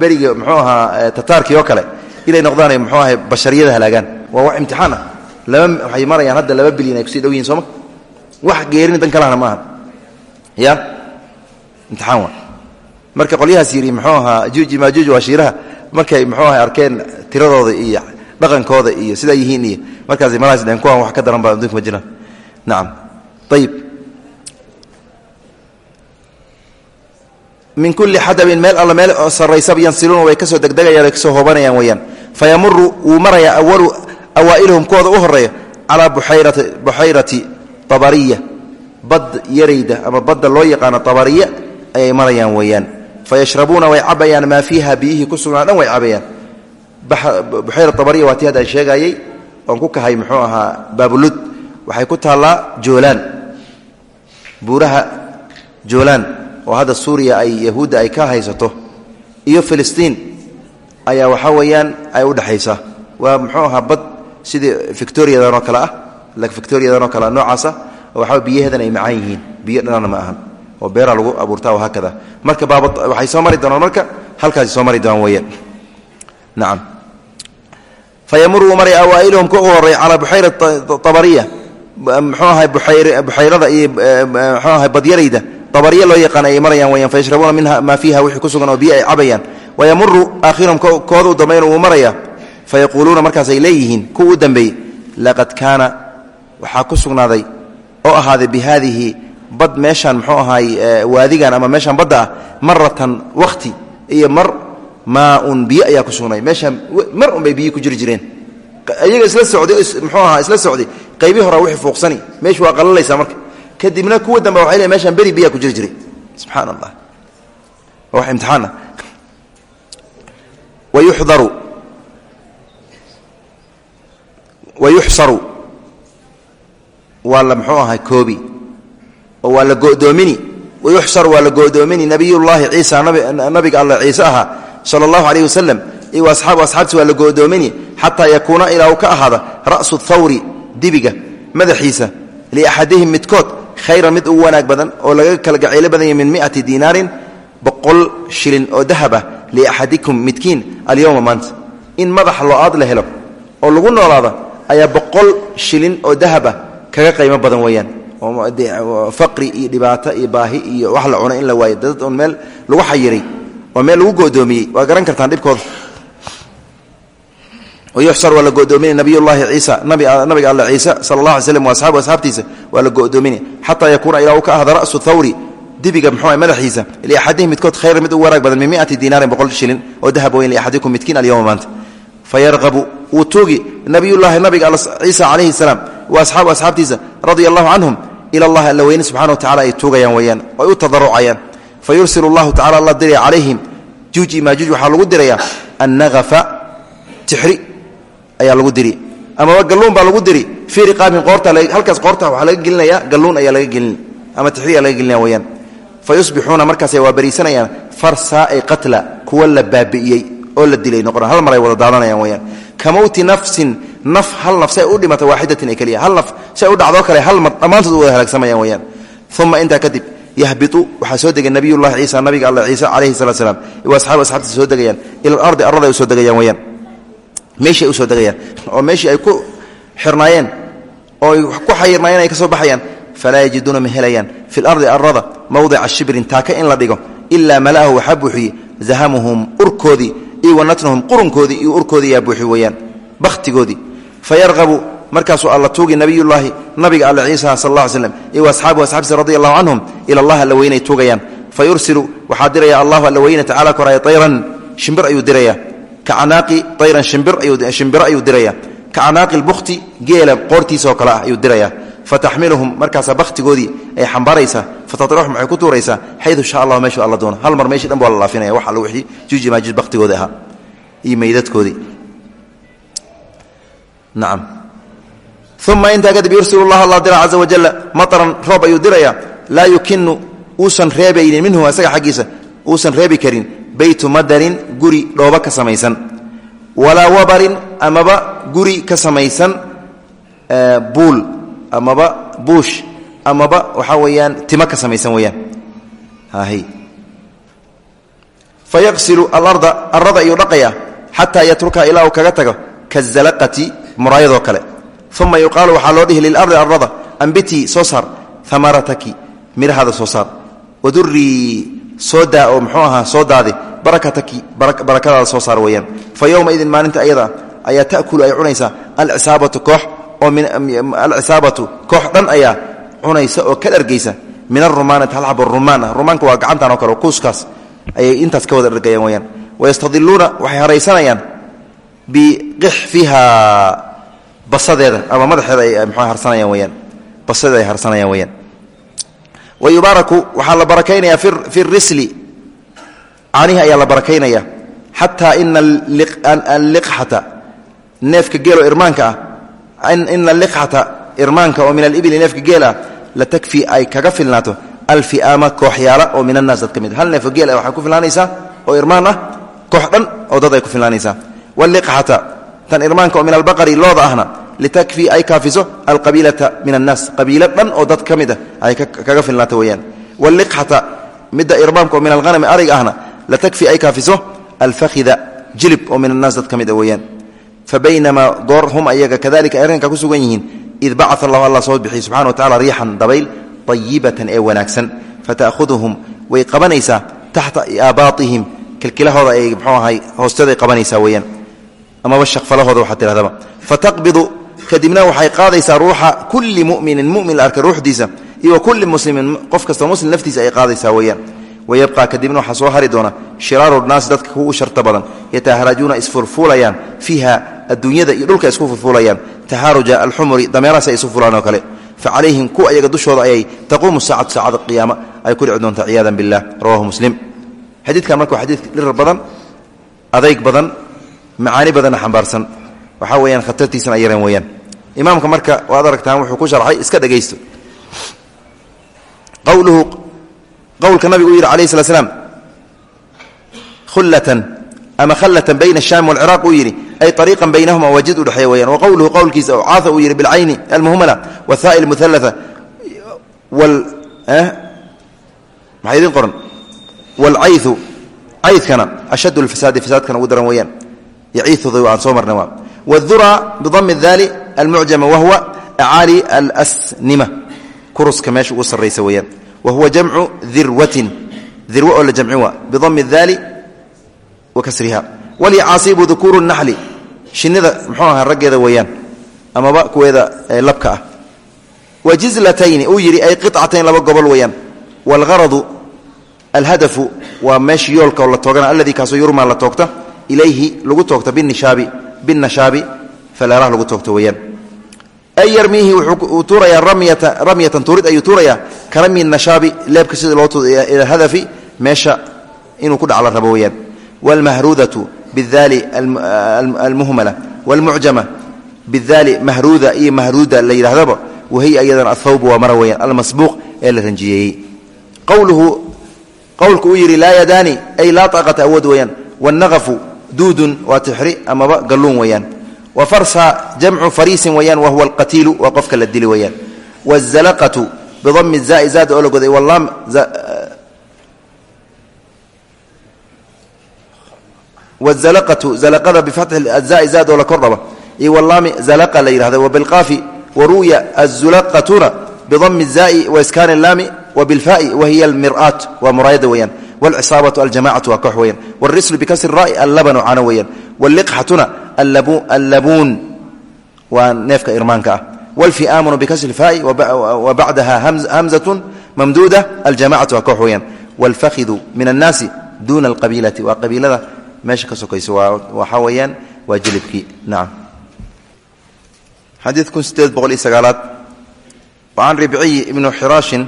[SPEAKER 1] beriga muxuu ahaa tataarkii oo kale. Inay noqdaan muxuu ahay bashariyada halaagaan waa wax imtixaan ah. Laba waxay marayaan hadda laba bilyan ay ku sii dhow yihiin sooma wax geerin dan kalahana maaha ya imtixaan waa marka qolyahaas yidhi muxuu ahaa juuji maajuuj waa shiiraha. Markay muxuu ahay arkeen tiradooda iyo dhaqankooda iyo sidaa yihiin iyo markaasay malahaas dheheen kuwan wax ka daran baa adduunka ma jiraan nacam ayib min kulli xadabin meel alla meel sarraysaba yansiluuna way ka degdegayaan way hoobanayaan weeyaan. Fa yamuru wuu marayaa awalu awaa'iluhum kuwooda u horreeya calaa buxayrati tabariya. Bad yarayda ama badda loo yaqaano tabariya ayay marayaan weeyaan fa yashrabuuna way cabayaan maa fiiha biyihii ku sugnaa dhan way cabayaan buxayra tabariya waa tii ku kahay muxuu ahaa baabulud waxay ku taallaa joolaan buuraha joolaan oo hadda suuriya ay yahuudda ay ka haysato iyo filistiin ayaa waxaa weeyaan ay u dhexaysaa waa muxuu ahaa bad sidii victoriyadanoo kale ah victoriyadanoo kale noocaasa oo waxaa biyaheedan ay macaan yihiin biyo dhanana ma ahan oo beeraa lagu abuurtaa oo haakada. Marka waxay soo mari doonaan marka halkaasi soo mari doonaan weeyaan. Nacam fa yamuru uu maraya awaa'iluhum horey calaa buxayra tabariya. Muxuu ahay buxayrada iyo muxuu ahay badyarayda. Abariya loo yaqaan ayay marayaan weyaan fa yashrabuuna minha maa fiiha wixii ku sugan oo biyo ay cabayaan. Wayamuru aakhiruhum kooda u dambayna wuu maraya fa yaquuluuna markaasay leeyihiin kuwa u dambeeyey laqad kaana waxaa ku sugnaaday oo ahaaday bi haadihi bad meeshaan muxuu ahaay waadigan ama meeshaan badda ah maratan wakhti iyo mar maa un biyo ayaa ku sugnay. Meeshaan mar un bay biyi ku jiri jireen. Iyaga isla socday muxuu ahaa isla socday. Qaybii hora wixii fuuqsani meeshu waa qalalaysaa marka. Kadibna kuwa dambe waxay leeyihiin meshaan beri biyaa ku jiri jiray. Subxaana allah wax imtixaana wayuxdaru. Wayuxsaru. Waa la muxuu ahaa koobi oo waa la go'doomini. Wayuxsar waa la go'doomini. Nabiyullaahi ciisa nabiga alla ciise ahaa sala allahu alayh wasalam iyo asxaabu asxaabtiisa waa la go'doomini xataa yakuuna ilaa uu ka ahaada ra'su thawri dibiga madaxiisa liaxadihim midkood khayran mid ugu wanaag badan oo laga kala gacaylo badan yahy min miati diinaarin boqol shilin oo dahab ah liaxadikum midkiin alyowma maanta. In madaxa loo-aad la helo oo lagu noolaada ayaa boqol shilin oo dahab ah kaga qaymo badan weeyaan faqri iyo dhibaato iyo baahi iyo wax la cuno in la waayo. Dad un meel lagu xayiray oo meel lagu go'doomiyey waa garan kartaan dhibkooda. Wayuxsar waa la go'doominay nabiyullaahi ciisa nabiga alle ciise sala allah alay slam wa asxaabu asxaabtiisa waa la go'doominay xataa yakuuna ilaa uu ka ahda ra'su thawri dibiga muxuu madaxiisa. Liaxadihim midkood khayran mid ugu wanaag badan min miati diinaarin boqol shilin oo dahab weyn liaxadikum midkiin alyowma maanta. Fayarqabu wuu tuugi nabiyullaahi nabiga ciisa calayhi salaam wa asxaabu asxaabtiisa radia allahu canhum ila allahi alla weyne subxana wa tacala ay tuugayaan weeyaan ay u tadarucayaan. Fa yursilu allahu tacala alla diraya calayhim juuji maajuuj waxaa lagu dirayaa annagafa tixri ayaa lagu diri. Amaba galluun baa lagu diri fii riqaabin qoorta halkaas qoorta waxaa laga gelinaya galluun ayaa laga gelin ama tixri ayaa laga gelinaya weyaan fa yusbixuuna markaasay waa bariisanayaan farsaa ay qatla kuwa la baabi'iyey oo la dilay noqon hal mar ay wada daadanayaan weyaan ka mowti nafsin naf hal naf say u dhimata waaxidatin ay keliya hal naf say u dhacdoo kale hal mar dhammaantood wada halaagsamayaan weyaan uma intaa kadib yahbitu waxaa soo degay nabiyullahi ciisa nabiga alla ciise calayhi salatu salaam. Wa asxaabu asxaabtiisa soo degayaan. Ila alardi arrada ay u soo degayaan weyaan meeshii ay u soo degayaan. Oo meeshii ay ku xirnaayeen oo ku xayirnaayeen ay ka baxayaan. Falaa yajiduuna ma helayaan. Fi lardi arrada mawdica shibrin taaka in la dhigo ilaa mala'ahu waxaa buuxiyey zahamuhum urkoodii iyo wanatnahum qurunkoodii iyo urkoodii yaa buuxi weeyaan. Bakhtigoodii fayarqabu markaasuu alla tuugi nabiyullaahi nabiga alle ciisa sal alla ly slam iyo asxaabu asxaabtiisa radi allahu canhum ila allah alla weynay tuugayaan. Fa yursilu waxaa diraya allahu alla weyne tacala koraya tayran shimbir ayuu diraya. Kacanaaqi ayran shimbiro ayuu diraya. Kacanaaqi lbukhti geela qoortiisa oo kale ah ayuu diraya. Fataxmiluhum markaasaa bakhtigoodii ay xambaaraysaa fatatraxum waxay ku tuuraysaa xayu sha allah meeshuu alla doono. Hal mar meeshii dhan baa la laafinaya wax alla wixii juuji maajuj bakhtigoodi ahaa. Iyo nacam uma intaa kadib yursil llah allah dira caza wajalla maطran roob ayuu diraya laa yukinu uusan reebaynin minhu isaga xaggiisa uusan reebi karin beytu madarin guri dhooba ka samaysan. Walaa wabarin amaba guri ka samaysan buul amaba buush amaba waxaa weeyaan timo ka samaysan weeyaan. Fa yaqsilu alarda arada ayuu dhaqaya xataa uu kaga tago muraayadoo kale. Uma yuqaalu waxaa loo dhihi lilardi arada ambitii soo saar. Amarataki midhahaada soo saar. Wadurii soo daa oo mxuu ahaa soo daade. Barakataki barakadaada soo saar weeyaan. Fa yowmaidin maalinta ayada ayaa ta'kulu ay cunaysaa. Alcisaabatu koox oo alcisaabatu koox dhan ayaa cunaysa oo ka dhargaysa. Min arumaanati hal xabo rumaan ah. Waa gacantan oo kale kuuskaas ayay intaas ka wada dhargayaan weyaan wayastadiluuna waxay haraysanayaan biqixfiha basadeeda ama madaxeeda ay mxu harsanayaan weyaan basadeeda ay harsanayaan weyaan wayubaaraku waxaa la barakaynaya fi risli canihi ayaa la barakaynaya xataa ina alliqxata neefka geelo irmaanka ah ina alliqxata irmaanka oo min alibili neefka geel ah la takfi ay kaga filnaato alfi'aama kooxyaala oo min annaas dad ka mid hal neefka geel ah ku filnaanaysaa oo irmaan ah koox oo dad ay ku filnaanaysaa walliqxata tan irmaanka oo min albaqari looda ahna litakfi ay kaafiso alqabiilata min annaas qabiilo dhan oo dad ka mid ah ay kaga filnaato weyaan walliqxata midda irmaamka oo min alhanami ariga ahna latakfi ay kaafiso alfakhida jilib oo min annaas dad ka mid a weeyaan fa baynamaa goor hum ayaga kadalika ay arrinka ku sugan yihiin id bacaa allahu alla soo bixiyey subxana wa tacala riixan dabayl ayibatan ee amaba shaqfalahooda waxaa tihahdaba fataqbidu kadibna waxay qaadaysaa ruuxa kulli muminin mumin la arkay ruuxdiisa iyo wa kulli muslimin qof kasta muslim naftiisa ay qaadaysaa weeyaan. Wayabqa kadibna waxaa soo hari doona shiraaru naasi dadka kugu sharta badan yataharajuuna isfulfuulayaan fiiha adduunyada iyo dhulka isku fulfulayaan tahaaruja alxumuri dameerahaas ay isu fulaan oo kale. Fa calayhim kuwa ayaga dushooda ayay taquumu saacatu saacada qiyaama ay ku dhici doontaa ciyaadan billah. Rawahu muslim macaani badanna xambaarsan. Waxaa weeyaan khatartiisana ay yareen weeyaan. Imaamka marka waad aragtaan wuxuu ku sharxay iska dhegaysto qowluhu qowlka nabigu u yidhi alayh slat slam khullatan ama khallatan bayna ashaam walciraaq uu yidhi ay ariiqan baynahuma waa jid udhexeeya weyaan wa qowlkiisa oo uu yidhi bilcayni almuhmala wahaai lmuhalaa wal maxaa idin qoran? Waalcayu caydkana ashad lfasaadi fasaadkana ugu daran weeyaan yaciiuda aan soo marna waa wdura bidami daali almucjama wahuwa acaali alsnima kuruska meesha ugu sarraysa weyaan wahuwa jamcu dirwatin dirw oo la jamci waa bidami daali wa kasriha walyacaasibu ukuuru naxli shinida mxuu aha raggeeda weeyaan amaba kuweeda labka ah wa jizlatayni uu yidhi ay iطcatayn laba gobol weyaan wاlgaradu alhadafu waa meesha yoolka oo la toogana alladii kaasoo yurmaa la toogta ilayhi lagu toogto binashaabi faleeraha lagu toogto weyaan ay yarmiihi wuxuu tuurayaa ramyatan tuurid ayuu tuurayaa ka ramyi nashaabi leebka sida loo tuuro ila hadafi meesha inuu ku dhac la rabo weyaan walmahruudatu bidaali almuhmala walmucjama bidaali mahruuda iyo mahruuda la yidhahdaba wahiy ayadan athawbu waa mara weyaan almasbuuq ee la ranjiyeeyey qowluhu qowlku uu yidhi ay laa taaqata awood weyaan wاnaqafu duudun waa tixri amaba galluun weyaan wa farsa jamcu fariisin weyaan wa huwa alqatiilu waa qofka la dili weyaan wazalaqatu bidami zaai zaada oo la walaam wazalaqatu zalaqada bifatxi azai zaad oo la kordhaba iyo walaami zalaqa la yihahda wabilqaafi waru'ya azulaqatuna bidami zaai waiskaani laami wabilfaai wahiya almir'aat waa muraayada weyaan wاlcisaabatu aljamacatu waa koox weeyaan wاlrislu bikasri ra'i allabanu cano weeyaan wاlliqxatuna allabuun waa neefka irmaanka ah wاlfi'aamunu bikasri faai wa bacdaha hamzatu mamduuda aljamacatu waa koox weeyaan wاlfakidu min annaasi duna alqabiilati waa qabiilada meesha ka sokayso waxaa weeyaan waa jilibkii nacam xadiid kun sideed boqol iyo sagaalaad wacan ribciy ibnu xiraashin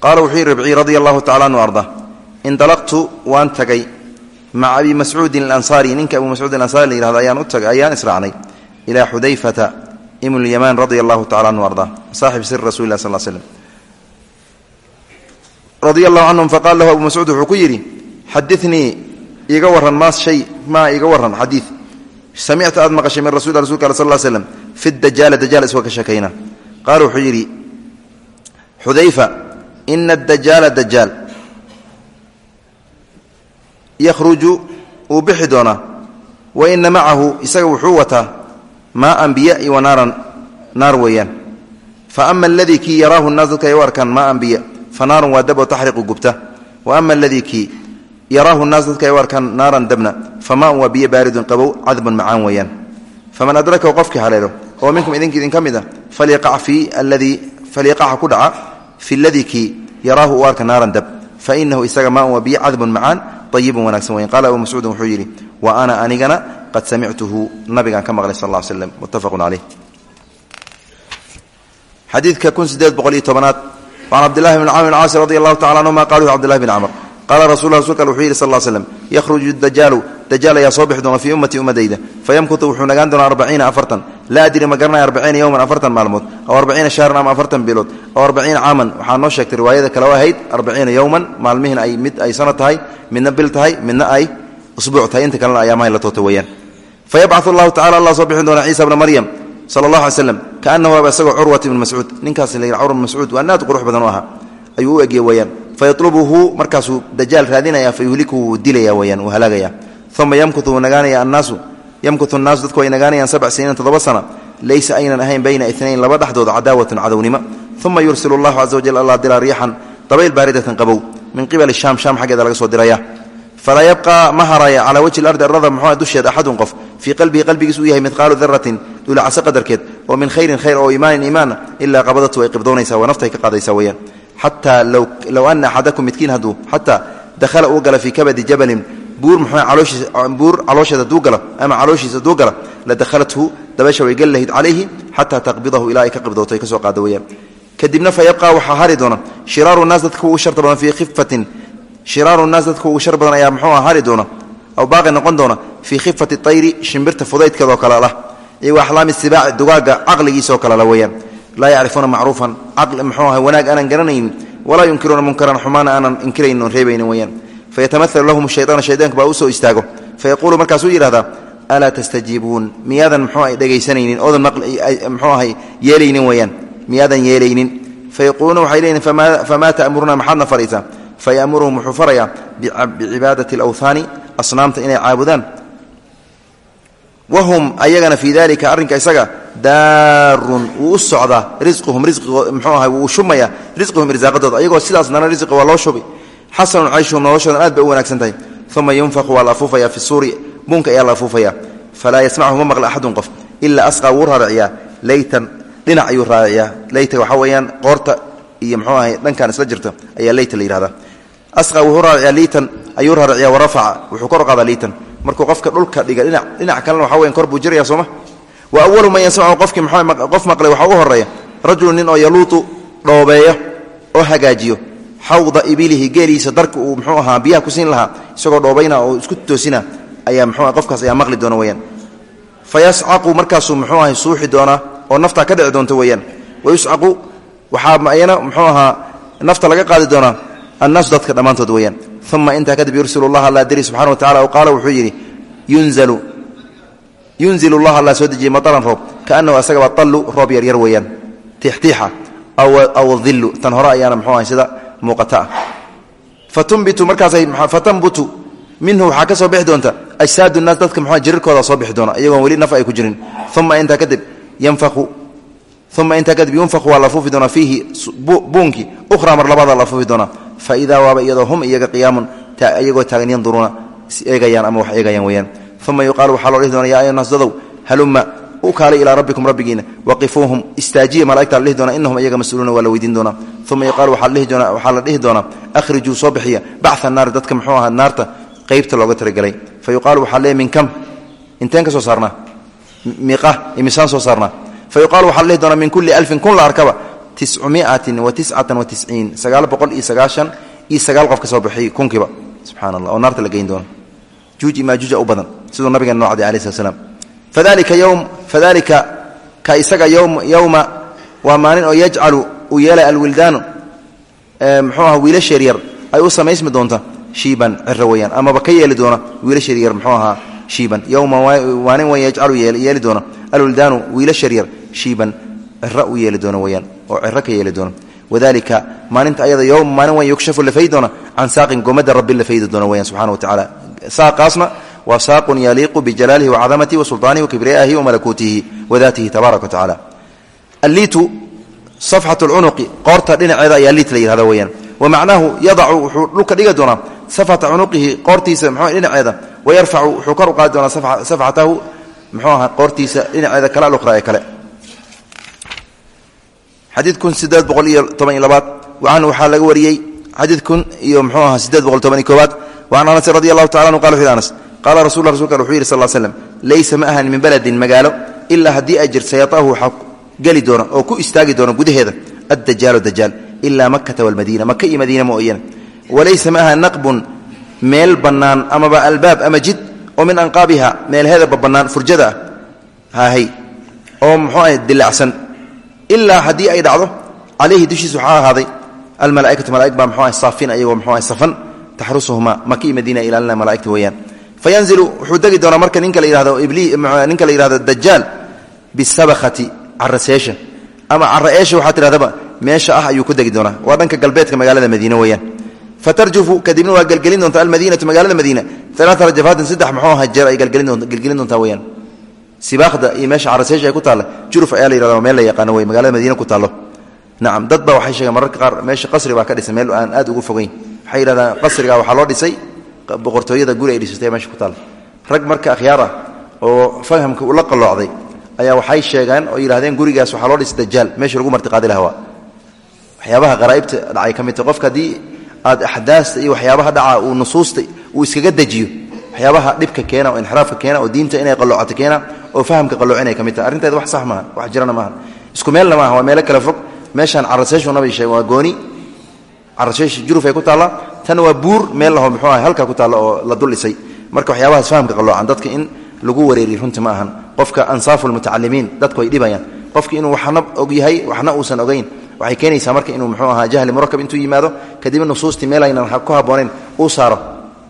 [SPEAKER 1] qaala wuxuu yihi ribciy radia allahu tacala anu arda indalaqtu waan tagay. Maca abi mascuudin alansaari ninka abu mascuud alansaari la yihahdo ayaan u tagay ayaan israacnay. Ilaa xudayfata ibnu lyamaan radia allahu tacala anu arda saaxib siri rasuli lah sal l slm radia allahu lahu abu mascuud wuxuu ku iga waran maa shay maa iga waran xadii samicta aad maqashay min rasul rasulka al sal slm fi dajaal dajaal isagoo ka sheekayna qaala wuxuu yidhi xudayfa ina adajaala dajaal yakhruju wuu bixi doonaa. Wa ina macahu isaga wuxuu wataa maaan biya iyo wa naaran naar weeyaan. Fa ama aladii kii yaraahu naas dadka ay u arkaan maaan biya fa naarun waa dab oo taxriqu gubta. Wa ama aladii kii yaraahu naas dadka ay u arkaan naaran dabna famaan waa biyo baaridun qabow cadbun macaan weeyaan. Faman adrakahu qofkii haleelo oo minkum idink idinka mid a aladii falyaqaca ku ayibun wanaagsan weyan qaala abu mascuudin wuxuu yidhi wa ana anigana qad samictuhu nabigaan ka maqlay sal slm muttafaqun caleyh xadiidka kun sideed boqol iyo tobanaad can cabdillahi bn camr bn caasi radi allahu tacala anhuma qalu cbdillahi bn camr qaala rasul rasulka wuxuu yidhi sal slm yakhruju dajaalu dajaal ayaa soo bixi doona fii ummatii ummadayda. Fayamkutu wuxuu nagaan doonaa arbaciina afartan. Laa adri ma garanaya arbaciina yowman afartan maalmood aw arbaciina shahran ama afartan bilood aw arbaciina caaman. Waxaa noo sheegtay riwaayada kale oo ahayd arbaciina yowman maalmihiina ay mid ay sano tahay midna bil tahay midna ay usbuuc tahay. Inta kalena ayaamahay la toota weeyaan. Fayabcaثu allahu tacala allah soo bixin doona ciisa bna maryam sala allah alay slam kaanahu aba isagoo curwat ibn mascuud. Ninkaas la yidha curwa bn mascuud waa naad qurux badan u ahaa. Ayuu u egya weeyaan. Fayatlubuhu markaasuu dajaal raadinaya fayuhlikuhu wuu dilaya weyaan uu halaagaya uma yamkutu wuu nagaanaya annaasu yamkutu annaasu dadku ay nagaanayaan sabc siniin toddoba sana. Laysa aynan ahayn bayna inayn laba dhexdooda cadaawatun cadownimo uma yursilu allahu caza wajal allah dilaa riixan dabayl baaridatan qabow min qibali shaam shaam xaggeeda laga soo diraya. Falaa yabqa ma haraya calaa wajhi lardi arada muxua dusheed axadun qof. Fii qalbihi qalbigiis uu yahay midqaalu daratin dhulacase qadarkeed. Oo min khayrin khayr oo imaanin imaana ilaa qabadatu ay qibdoonaysa waa naftay ka qaadaysa weyaan xataa low ana axadakum midkiin hadduu xataa dakhala uu gala fii kabadi jabalin buur caloosheed hadduu galo ama calooshiisa hadduu gala la dakhalathu dabeesha way geli lahayd calayhi xataa taqbidahu ilaa ay ka qibdooto ay ka soo qaado weyaan kadibna fa yabqa waxaa hari doona shiraaru naas dadka ugu sharta badan fii khifatin shiraaru naas dadka ugu shar badan ayaa muxuu hari doona aw baaqi noqon doona fii khifati tayri shimbirta fudaydkeedoo kale lah iyo wa axlaami sibaaci dugaaga caqligiisoo kale la weeyaan. Laa yacrifuuna macruufan mxuu aha wanaag aanan garanaynin walaa yunkiruuna munkaran xumaana aanan inkiraynin oon weyaan fayatamahalu lahum shayaan shaydaanka baa u soo istaago fayaquulu markaasuu yidhahdaa alaa tastajiibuun miyaadan mxuu ah dhegaysanaynin oodan mxuu ahay yeelaynin weyaan miyaadan yeelaynin fayaquuluuna waxay leeyihiin famaa ta'muruna maxaadna faraysaa fayamuruhum wuxuu farayaa bicibaadati alawhaani asnaamta inay caabudaan wahum ayagana fii dalika arrinka isaga daarun wuu u socdaa risquhum risqigo mxuu aha wuu shumaya ayagoo sidaas nana risqi waa loo shubi xasanun cayshuhum noloshoodan aad bay u wanaagsan tahay uma yunfaqu waa la afuufaya fi suuri buunka ayaa la afuufaya falaa yasmachu ma maqla axadun qof. Ilaa asqaa wuu raariciyaa. Leytan dhinac ayuu raariciyaa. Leyta waxaa weeyaan qoorta iyo mxuu ahay dhankan isla jirta ayaa leyta la yihahda asqaa wuxuu raariciyaa liitan ayuu raariciyaa warafaca wuxuu kor qaadaa liitan markuu qofka dhulka dhiga dhinac kalena waxa weyan kor buu jiraya sooma wa awalu man yasmacu waxaa u oo yaluutu dhoobeeyo oo hagaajiyo xawda ibilihi geeliisa darka uu mxuu ahaa biyaha ku siin lahaa isagoo dhoobayna oo isku toosina ayaa mxuu qofkaas ayaa maqli doona weyaan fa markaasuu muxuu ahay suuxi doonaa oo naftaa ka dhici doonta weyaan wa yuscaqu waxaa ayana ahaa nafta laga qaadi doonaa annaasu dadka dhammaantood weyaan uma intaa kadib yursil llah alla diri subxana wa tacala qaala wuxuu yidhi yunzalu yunzil llah alla soo dejiyey maaran roob kaanahu asagaba allu roob yaryar weeyaan tiixtiixa aw dillu tan hore ayaana mxuu ahay sida muuqata. Fatambutu minhu waxaa ka soo bixi doonta ajsaadu naas dadka mxua jirirkooda soo bixi doona iyagoon weli naf ay ku jirin. Uma intaa kadib yanfaku uma intaa kadib yunfaku waa la fuufi doonaa fiihi buunkii mar labaada la fuufi doonaa. Faidaa waaba iyadoo hum iyaga qiyaamun iyagoo taagan yanduruuna eegayaan ama wax eegayaan weyaan uma yuqaalu waxaa loo dhihi doona ya ayuha naas u kaalay ilaa rabbikum rabbigiina. Waqifuuhum istaajiya malaigta la dhihi doona inahum iyaga mas'uuluuna waa la weydiin doonaa. Uma yuqaalu waxaa la dhihi doonaa akhrijuu soo bixiya bacثa naari dadka muxuu ahaa naarta qaybta looga talagelay fa yuqaalu waxaa leey min kam? Inteen ka soo saarnaa? Miiqa imisaan soo saarnaa? Fa yuqaalu waxaa la dhihi min kulli alfin kun la arkaba. Tiscumiatin wa tiscatan qof ka soo bixiy kunkiiba subxana allah oo naarta la geyn doona juuj u badan. Siduu nabiga noo caday alai slat fadalika ka isaga yowma waa maalin oo yajcalu uu yeelay alwildaanu mxuu aha wiilasha yaryar ay u samaysmi doonta shiiban ciro weyaan amaba ka yeeli doona wiilasha yaryar mxuu ahaa shiiban. Yowma maalin weyn yajcalu yeeli doona. Alwildaanu wiilasha yaryar shiiban ciro u yeeli doona weyaan oo ciro ka yeeli doona. Wadalika maalinta ayada yowma maalin weyn yukshafu la faydi doona can saaqin gomada rabbi wa waa saaqun yaliiqu bijalaalihi wacadamatihi wasulطaanihi wakibriyahi wamalakuutihi wadaatihi tabaaraka wa tacala alliitu safxat lcunuqi qoorta dhinaceeda ayaa liit la yihahda weyaan wa macnaahu yadacu wuxuu dhulka dhigi doonaa safxata cunuqihi qoortiisa mxuu dhinaceeda wayarfacu wuxuu kor u qaadi doonaa safxatahu muxuu aha qoortiisa dhinaceeda kale alukhra ee kale xadiid kun sideed boqol iyo toban iyo labaad an waxaa laga wariyey xadiid kun iyo mxuu aha sideed boqol toban iyo koobaad waan anasin radi allahu tacala anu qala wuxu anas qaala rasul rasulka wuxuu yidhi sal slm laysa ma ahan min baladin magaalo ilaa haddii ay jir sayatahu waxaa geli doona oo ku istaagi doona gudaheeda addajaalu dajaal ilaa makata walmadiina maka iyo madiina mooyane walaysa ma aha naqbun meel bannaan amaba albaab ama jid oo min anqaabiha meelheedaba bannaan furjada ah haahay oo muxuu ah dilacsan ilaa haddii ay dhacdo calayhi dushiis waxaa ahaaday almalaaikatu malaig baa mxuu ah saafin ayagoo mxuu ah safan taxrusuhuma maka iyo madiina ilaalina fayanzilu wuxuu degi doonaa marka ninka la yihahdo ninka la yihahdo dajaal bisabkhati caraseesha ama caraeesha waxaa tidhahdaba meesha ah ayuu ku degi doonaa. Waa dhanka galbeedka magaalada madiine weeyaan. Fatarjufu kadibna waa gelgelin doonta almadiinatu magaalada madiina alaata rajafaatin saddex muxuu aha jeer ay gelgelin doontaa weyaan sibaaqda iyo meesha caraseesha ay ku taalla juruf ayaa la yihahda meel la yaqaano wey magaalada madiina ku taallo. Nacam dad waxay sheegeen mararka qaar meesha qasri baa ka dhisay meel aan aad ugu fogeyn. Waxay yidhahdaan qasriga waxaa loo dhisay boqortooyada guri ay dhisatay meesha ku taalla rag marka akhyaar ah oo fahamka ula qalloocday ayaa waxay sheegeen oo yidhahdeen gurigaas waxaa loo dhisay dajaal meesha lagu martiqaadi lahaa waa. Waxyaabaha qaraa'ibta dhacay ka mid tahay qofka haddii aad axdaasta iyo waxyaabaha dhaca uu nusuusta uu iskaga dejiyo waxyaabaha dhibka keena oo inxiraafka keena oo diinta inay qaloocato keena oo fahamka qalooc inay ka mid tahay. Wax sax maaha wax jirana maaha. Isku meelna maaha waa meelo kale fog. Meeshaan caraseeshu nabi sheeg waa gooni caraseesh juruf ay ku taalla. Tan waa buur meel laho muxuu ahay halkaa ku taalla oo la dul dhisay marka waxyaabahaas fahamka qaloocan dadka in lagu wareeriy runti ma ahan. Qofka ansaafu lmutacalimiin dadku ay dhibayaan. Qofki inuu waxna og yahay waxna uusan ogayn waxay keenaysaa marka inuu muxuu ahaa jahli murakab intuu yimaado kadibna nusuustii meel aynan ku habboonayn uu saaro.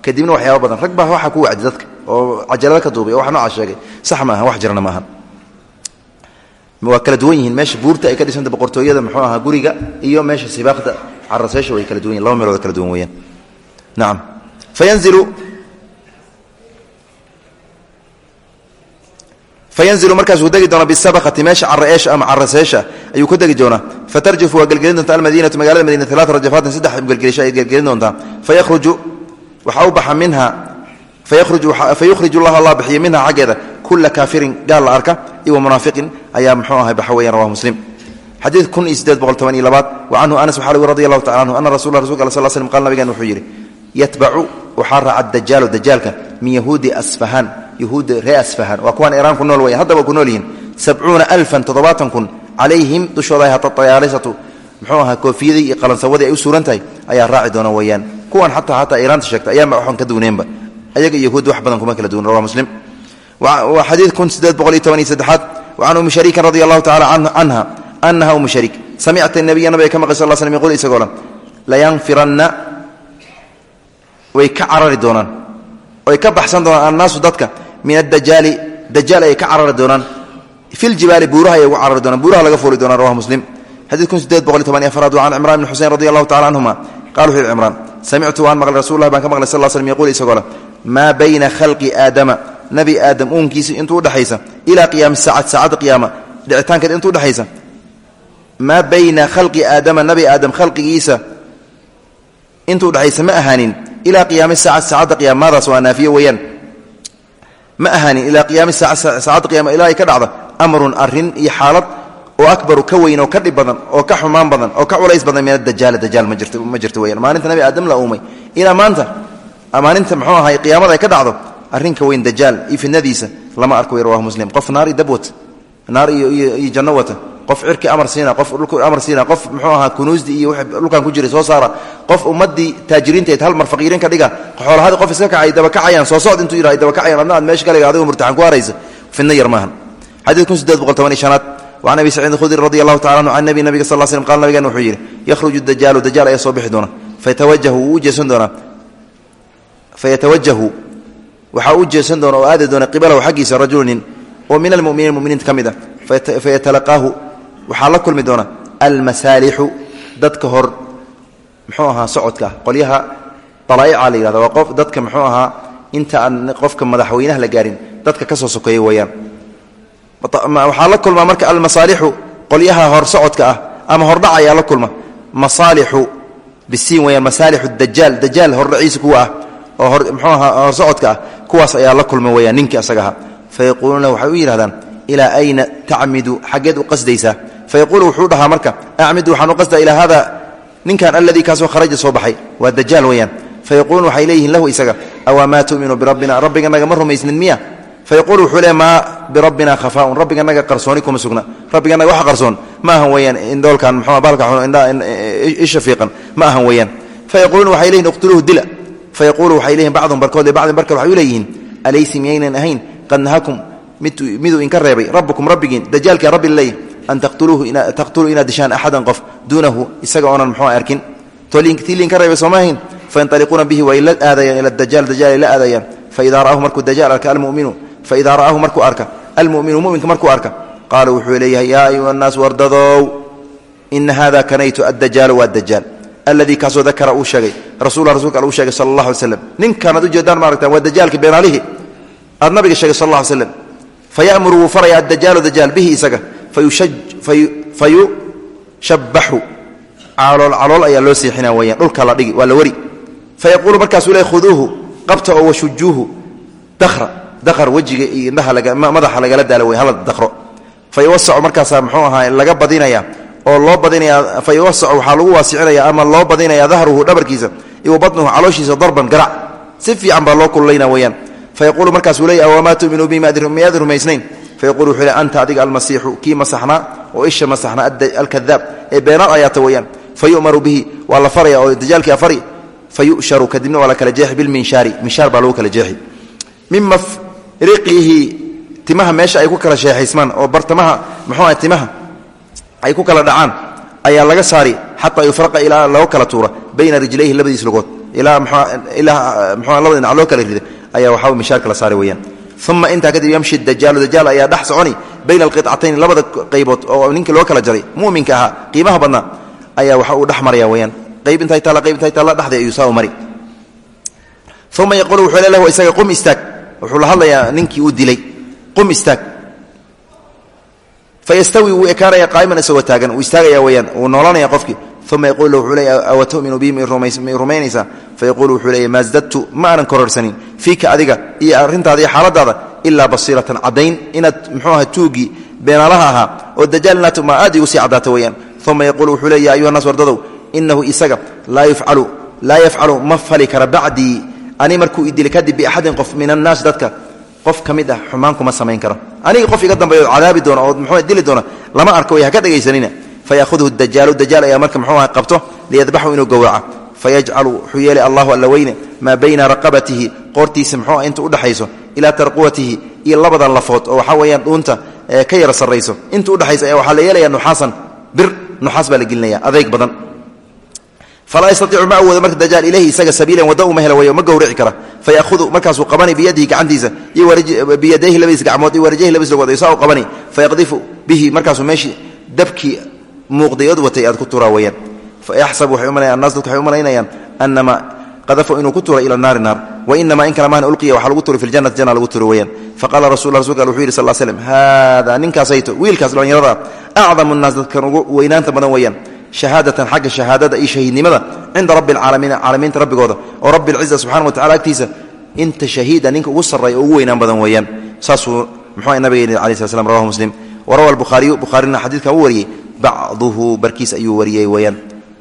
[SPEAKER 1] Kadibna waxyaaba badan rag baa waxa ku wacdi dadka oo cajalada ka duubay oo wax sheegay. Sax maaha wax jirana maahan waa duwan yihiin. Meesha buurta ay ka dhisanta boqortooyada muxuu ahaa guriga iyo meesha sibaaqda caraseesha way kala duwan yihiin laba meelood kala duwan weyaan nacam fayanzilu. Fayanzilu markaasuu degi doona bisabakati meesha caraeesha ama caraseesha ayuu ku degi doonaa. Fatarjufu waa gelgelin doonta almadiinatu magalada madiina alaata rajafaatin saddex gelgelisho ay gelgelin doontaa. Fayaruju waxaa u baxa minha fayukhriju llah allah bixiya minha xaggeeda. Kula kaafirin gaal la arka iyo munaafiqin ayaa mxuu ahay baxa weyan rawahu muslim. Xadiid kun iyo sideed boqol toban iyo labaad. Wa canhu anas waxaa lagi radi allahu tacala anhu ana rasul rasulka al sl slm qal nabigan wuxuu yidhi yatbacu waxaa raaca dajaalu dajaalka min yahuudi asfahaan yahuudda ree asfahaan waa kuwaan iraan ku nool weyan haddaba ku nool yihiin. Sabcuuna alfan toddobaatan kun calayhim dushooda ay hata tayaalisatu muxuu ahaa koofiyadii iyo qalansawadii ay u suuran tahay ayaa raaci doona weeyaan. Kuwan xataa hataa iraanta sheegta ayaanba waxan ka duwneenba ayaga yahuud wax badan kuma kala duwan rawa muslim waa xadiid kun sideed boqol iyo toban iyo saddexaad wa can ummi shariikin radi allahu tacala canha anaha ummu shariik samicta nabiya nabiga ka maqay sal slm yqul isagoo lan layanfiranna way ka carari doonaan. Way ka baxsan doonaan annaasu dadka. Min adajaali dajaal ayay ka carari doonaan. Fi ljibaali buuraha ayay uga carari doonaan. Buuraha laga fuuli doonaan rawahu muslim. Xadiid kun sideed boqol iyo toban iyo afaraad wa can cimran bn xusein radi allahu tacala canhuma qala wuxu yhi cimraan samictu waan maqlay rasul lah baan ka maqlay sal slm yquul isagoo le maa bayna khalqi aadama nabi aadam uunkiisa intuu udhexaysa ilaa qiyaami saacati saacadda qiyaama dhicitaankeed intuu udhexaysa maa bayna khalqi aadama nabi aadam khalqigiisa intuu udhexaysa ma ahaanin ilaa qiyaami saacati saacadda qiyama maadaas waa naafiye weeyaan. Ma ahaanin ilaa qiyaami saacadda qiyama ilaa ka dhacda amrun arrin iyo xaalad oo akbaru ka weyn ka dhib badan oo ka xumaan badan oo ka culays badan min adajaal dajaal ma jirto weyaan maalinta nabi aadam la uumay. Ilaa maanta maalinta muxuu ahay qiyaamada ay ka dhacdo arinka weyn dajaal ifnadiisa lama arko w rawahu muslim. Qof naar i dab iyo janno qof cirki amar siina qof dhulku amar siina qof muxuu ahaa kunuusdii iyo wx dhulkan ku jiray soo saara qof ummaddii taajiriintayd hal mar faqiirin ka dhiga xoolahadii qof iska kaca ay dabakacayaan soo socd intuu yidha ay dabakacayaan adna aad meesha ka murtaxan ku haraysa fidna yar maahan. Xadiid kun sideed boqol toban iyo shanaad wan abi khudri radi taala anu can nabi nabiga sal slm qal nabigeena wuxuu yidhi yakhruju dajaalu dajaal ayaa soo bixi doona. Fayatawajahu wuu u jeesan doonaa. Fayatawajahu waxaa u jeesan doona oo aadi doona qibalahu xaggiisa rajulu nin oo min almuminiin muminiinta ka mid a fayatalaqaahu la kulmi doona almasaalixu dadka hor muxuu ahaa socodka ah qolyaha dalaa'ica la yihahda waa dadka muxuu ahaa inta aan qofka madaxweynaha la gaarin dadka ka soo sokeeya weeyaan waxaa la kulma marka almasaalixu qolyaha hor socodka ah ama hordhac ayaa la kulma. Masaalixu bisiin weyaan masaalixu dajaal dajaal hordhaciisa kuwa ah oo mxuu ahaa hor socodka ah kuwaas ayaa la kulma weyaan ninkii asaga ahaa fayaquuluuna waxay u yidhahdaan ayna tacmidu? Xaggeed u qasdaysaa wuxuu dhahaa marka acmidu waxaan u qasdaa hada ninkan alladii kaasoo kharaja soo baxay. Waa dajaal weyaan fayaquuluuna waxay leeyihiin lahu isaga awaa maa tu'minu birabbina rabbiganaga ma rumaysnin miya? Fayaquulu wuxuu le maa birabbina khafaaun? Rabbiganaga qarsooni kuma sugna. Rabbiganaga wax qarsoon? Ma ahan weyaan indhoolkan mxu baalka isha fiiqan. Ma ahan weyaan fayaquuluuna waxay leyihin iqtuluuhu dila fayaquulu waxay leyihin bacdum barkood libacdin barkale waxay u leeyihiin alaysi miyaynan ahayn qad nahakum miduu inka reebay rabbukum rabbigiin dajaalkaa rabbi laleeyahy an taqtuluu inaad dishaan axadan qof duunahu isaga oonan mxuu arkin tii liinka reebay sooma ahayn fayanaliquuna bihi way la aadayaan ila dajaal dajaal ay la aadayaan faidaa ra'ahu markuu dajaal arka almuminu faidaa ra'ahu markuu arka almuminu muminka markuu arka qaala wuxuu leeyahay yaa ayuha annaas wardadow ina hada kanaytu addajaalu waa dajaal alladii kaasoo dakara uu sheegay. Rasuula rasulka al uu sheegay sala allah alay slam ninkaanaad ujeedaan maaragtaan waa dajaalki beenaalihii aad nabiga sheegay sal alla ly slam fayamuru wuu faraya addajaalu dajaal bihi isaga. Fayushabbaxu calool ayaa loo seexina weyaan dhulka la dhigi waa la wari. Fayaquulu markaasuu le khuduuhu qabta oo washujuuhu dahra daqar wejiga iyo indhaha madaxa lagala daala wey hala daqro fa yuwasacu markaasaa muxuu ahaa laga badinaya oo loo badinaya fa waxaa lagu waasicinaya ama loo badinaya dahruhu dhabarkiisa iyo batnuhu calooshiisa darban garac. Si fiican baa loo kululayna weyaan fayaquulu markaasuu leeya wamaa tuminuu bi miyaad rumaysnayn? Fayaqulu wuxuu le anta adiga almasiixu kii masaxnaa oo isha masaxnaa alkadaab ee beenaad ayaata weeyaan. Fa bihi waa la faraya oo dajaalkii afari fa kadibna waa la kala jeexi bilminshaari minshaar baa lagu kala jeexi. Min mafriqihi timaha meesha ay ku kala sheexaysmaan oo bartamaha muxuuah timaha ay ku kala dhacaan ayaa laga saari xataa yufraqa ilaa loo kala tuura bayna rijlayhi labadiis lugood. Ilaa ilaa mxua labada dhinac loo kala rida ayaa waxaa mishaarka la saari weyaan uma intaa kadib yamshi dajaalu dajaal ayaa dhex soconi bayna alqicatayn labada qaybood oo ninkii loo kala jaray muminka ahaa qiimaha badnaa ayaa waxa uu dhex maraya weyaan qayb intay taalla qayb intay taalla dhexda ayuu saa mari. Uma yaquulu wuxuu le lahu isaga qum istaag. Wuxuu la hadlayaa ninkii uu dilay qum istaag fayastawi wuu ekaanaya qaa'iman isagoo taagan uu istaagaya weyaan uu noolanaya qofkii uma yaquul wuxuu leeya awa tuminu bi may rumaynaysaa fayaquulu wuxuu leeya maa ma aanan kororsanin fiika adiga iyo arrintaada iyo xaaladaada ilaa basiiratan caddayn inaad muxuu aha tuugii oo dajaal inaad ma aad igu sii caddaata weyaan uma yaquulu wuxuu leeya ayuha nas wardadow inahu isaga laa ma fali kara ani markuu idili kadib biaxadin qof min annaas dadka qof ka mid ah xumaan kuma samayn karo. Aniga qof iga dambeeyo cadaabi doona oo muxuu dili doona lama arko way haka dhegaysanina. Fayahuduhu dajaalu dajaal ayaa marka muxuu qabto liyadbaxu inuu gowraca fayajcalu wuxuu yeelay allahu alla weyne maa bayna raqabatihi qoortiisa muxuu inta udhexayso ilaa tarquwatihi iyo labadan lafood oo waxaa weeyaan dhuunta ka yara sarrayso. Inta udhexaysa ayaa waxaa la yeelaya nuxaasan bir nuxaas baa la gelinaya adayg badan falaa yastaiicu ma awoodo marka dajaal ilayhi isaga sabiilan wadda uma hela wayo ma gowrici kara. Fayahudu markaasuu qabani biyadihi gacantiisa biyadayhi labadiis gacmood iyo warajayhi labadiis logood saa u qabani. Fayaqdifu bihi markaasuu meeshii dabkii muuqday od watay aad ku turaa weyaan fayaxsabu waxay umalayan annaas dadku waxay u malaynayaan anama qadafu inuu ku turay ila naari naar. Wainama in kale maana ulqiya waxaa lagu turay fi ljanati janna lagu turi weyaan faqala rasul rasulka al wuxuu yidhi sal slm haada wiilkaas weynaanta badan weeyaan shahaadatan xagga shahaadada iyo shahiidnimada cinda rabbi alcaalamiina caalamiinta rabbigooda oo rabbi alciza subxana wa tacala agtiisa inta shahiida ninka ugu sarreeya oo ugu weynaan badan weeyaan. Saasuu muxuu nabigeeni alai slat slam rawahu muslim. Warawa albukhaariyu bukhaarina xadiidkan u wariyey bacduhu barkiis ayuu wariyey weyaan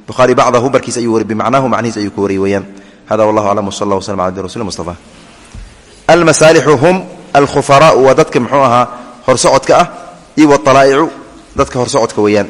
[SPEAKER 1] bukhaari bacdahu barkiis ayuu wariyey bimacnahu macnihiis ayuu ku wariyey weyaan hada wallahu aclam wsala allah wslam ala abdi rasul mustafa. Almasaalixu hum alkhufaraau waa dadka muxuu ahaa horsocodka ah iyo waalaa'icu dadka horsocodka weeyaan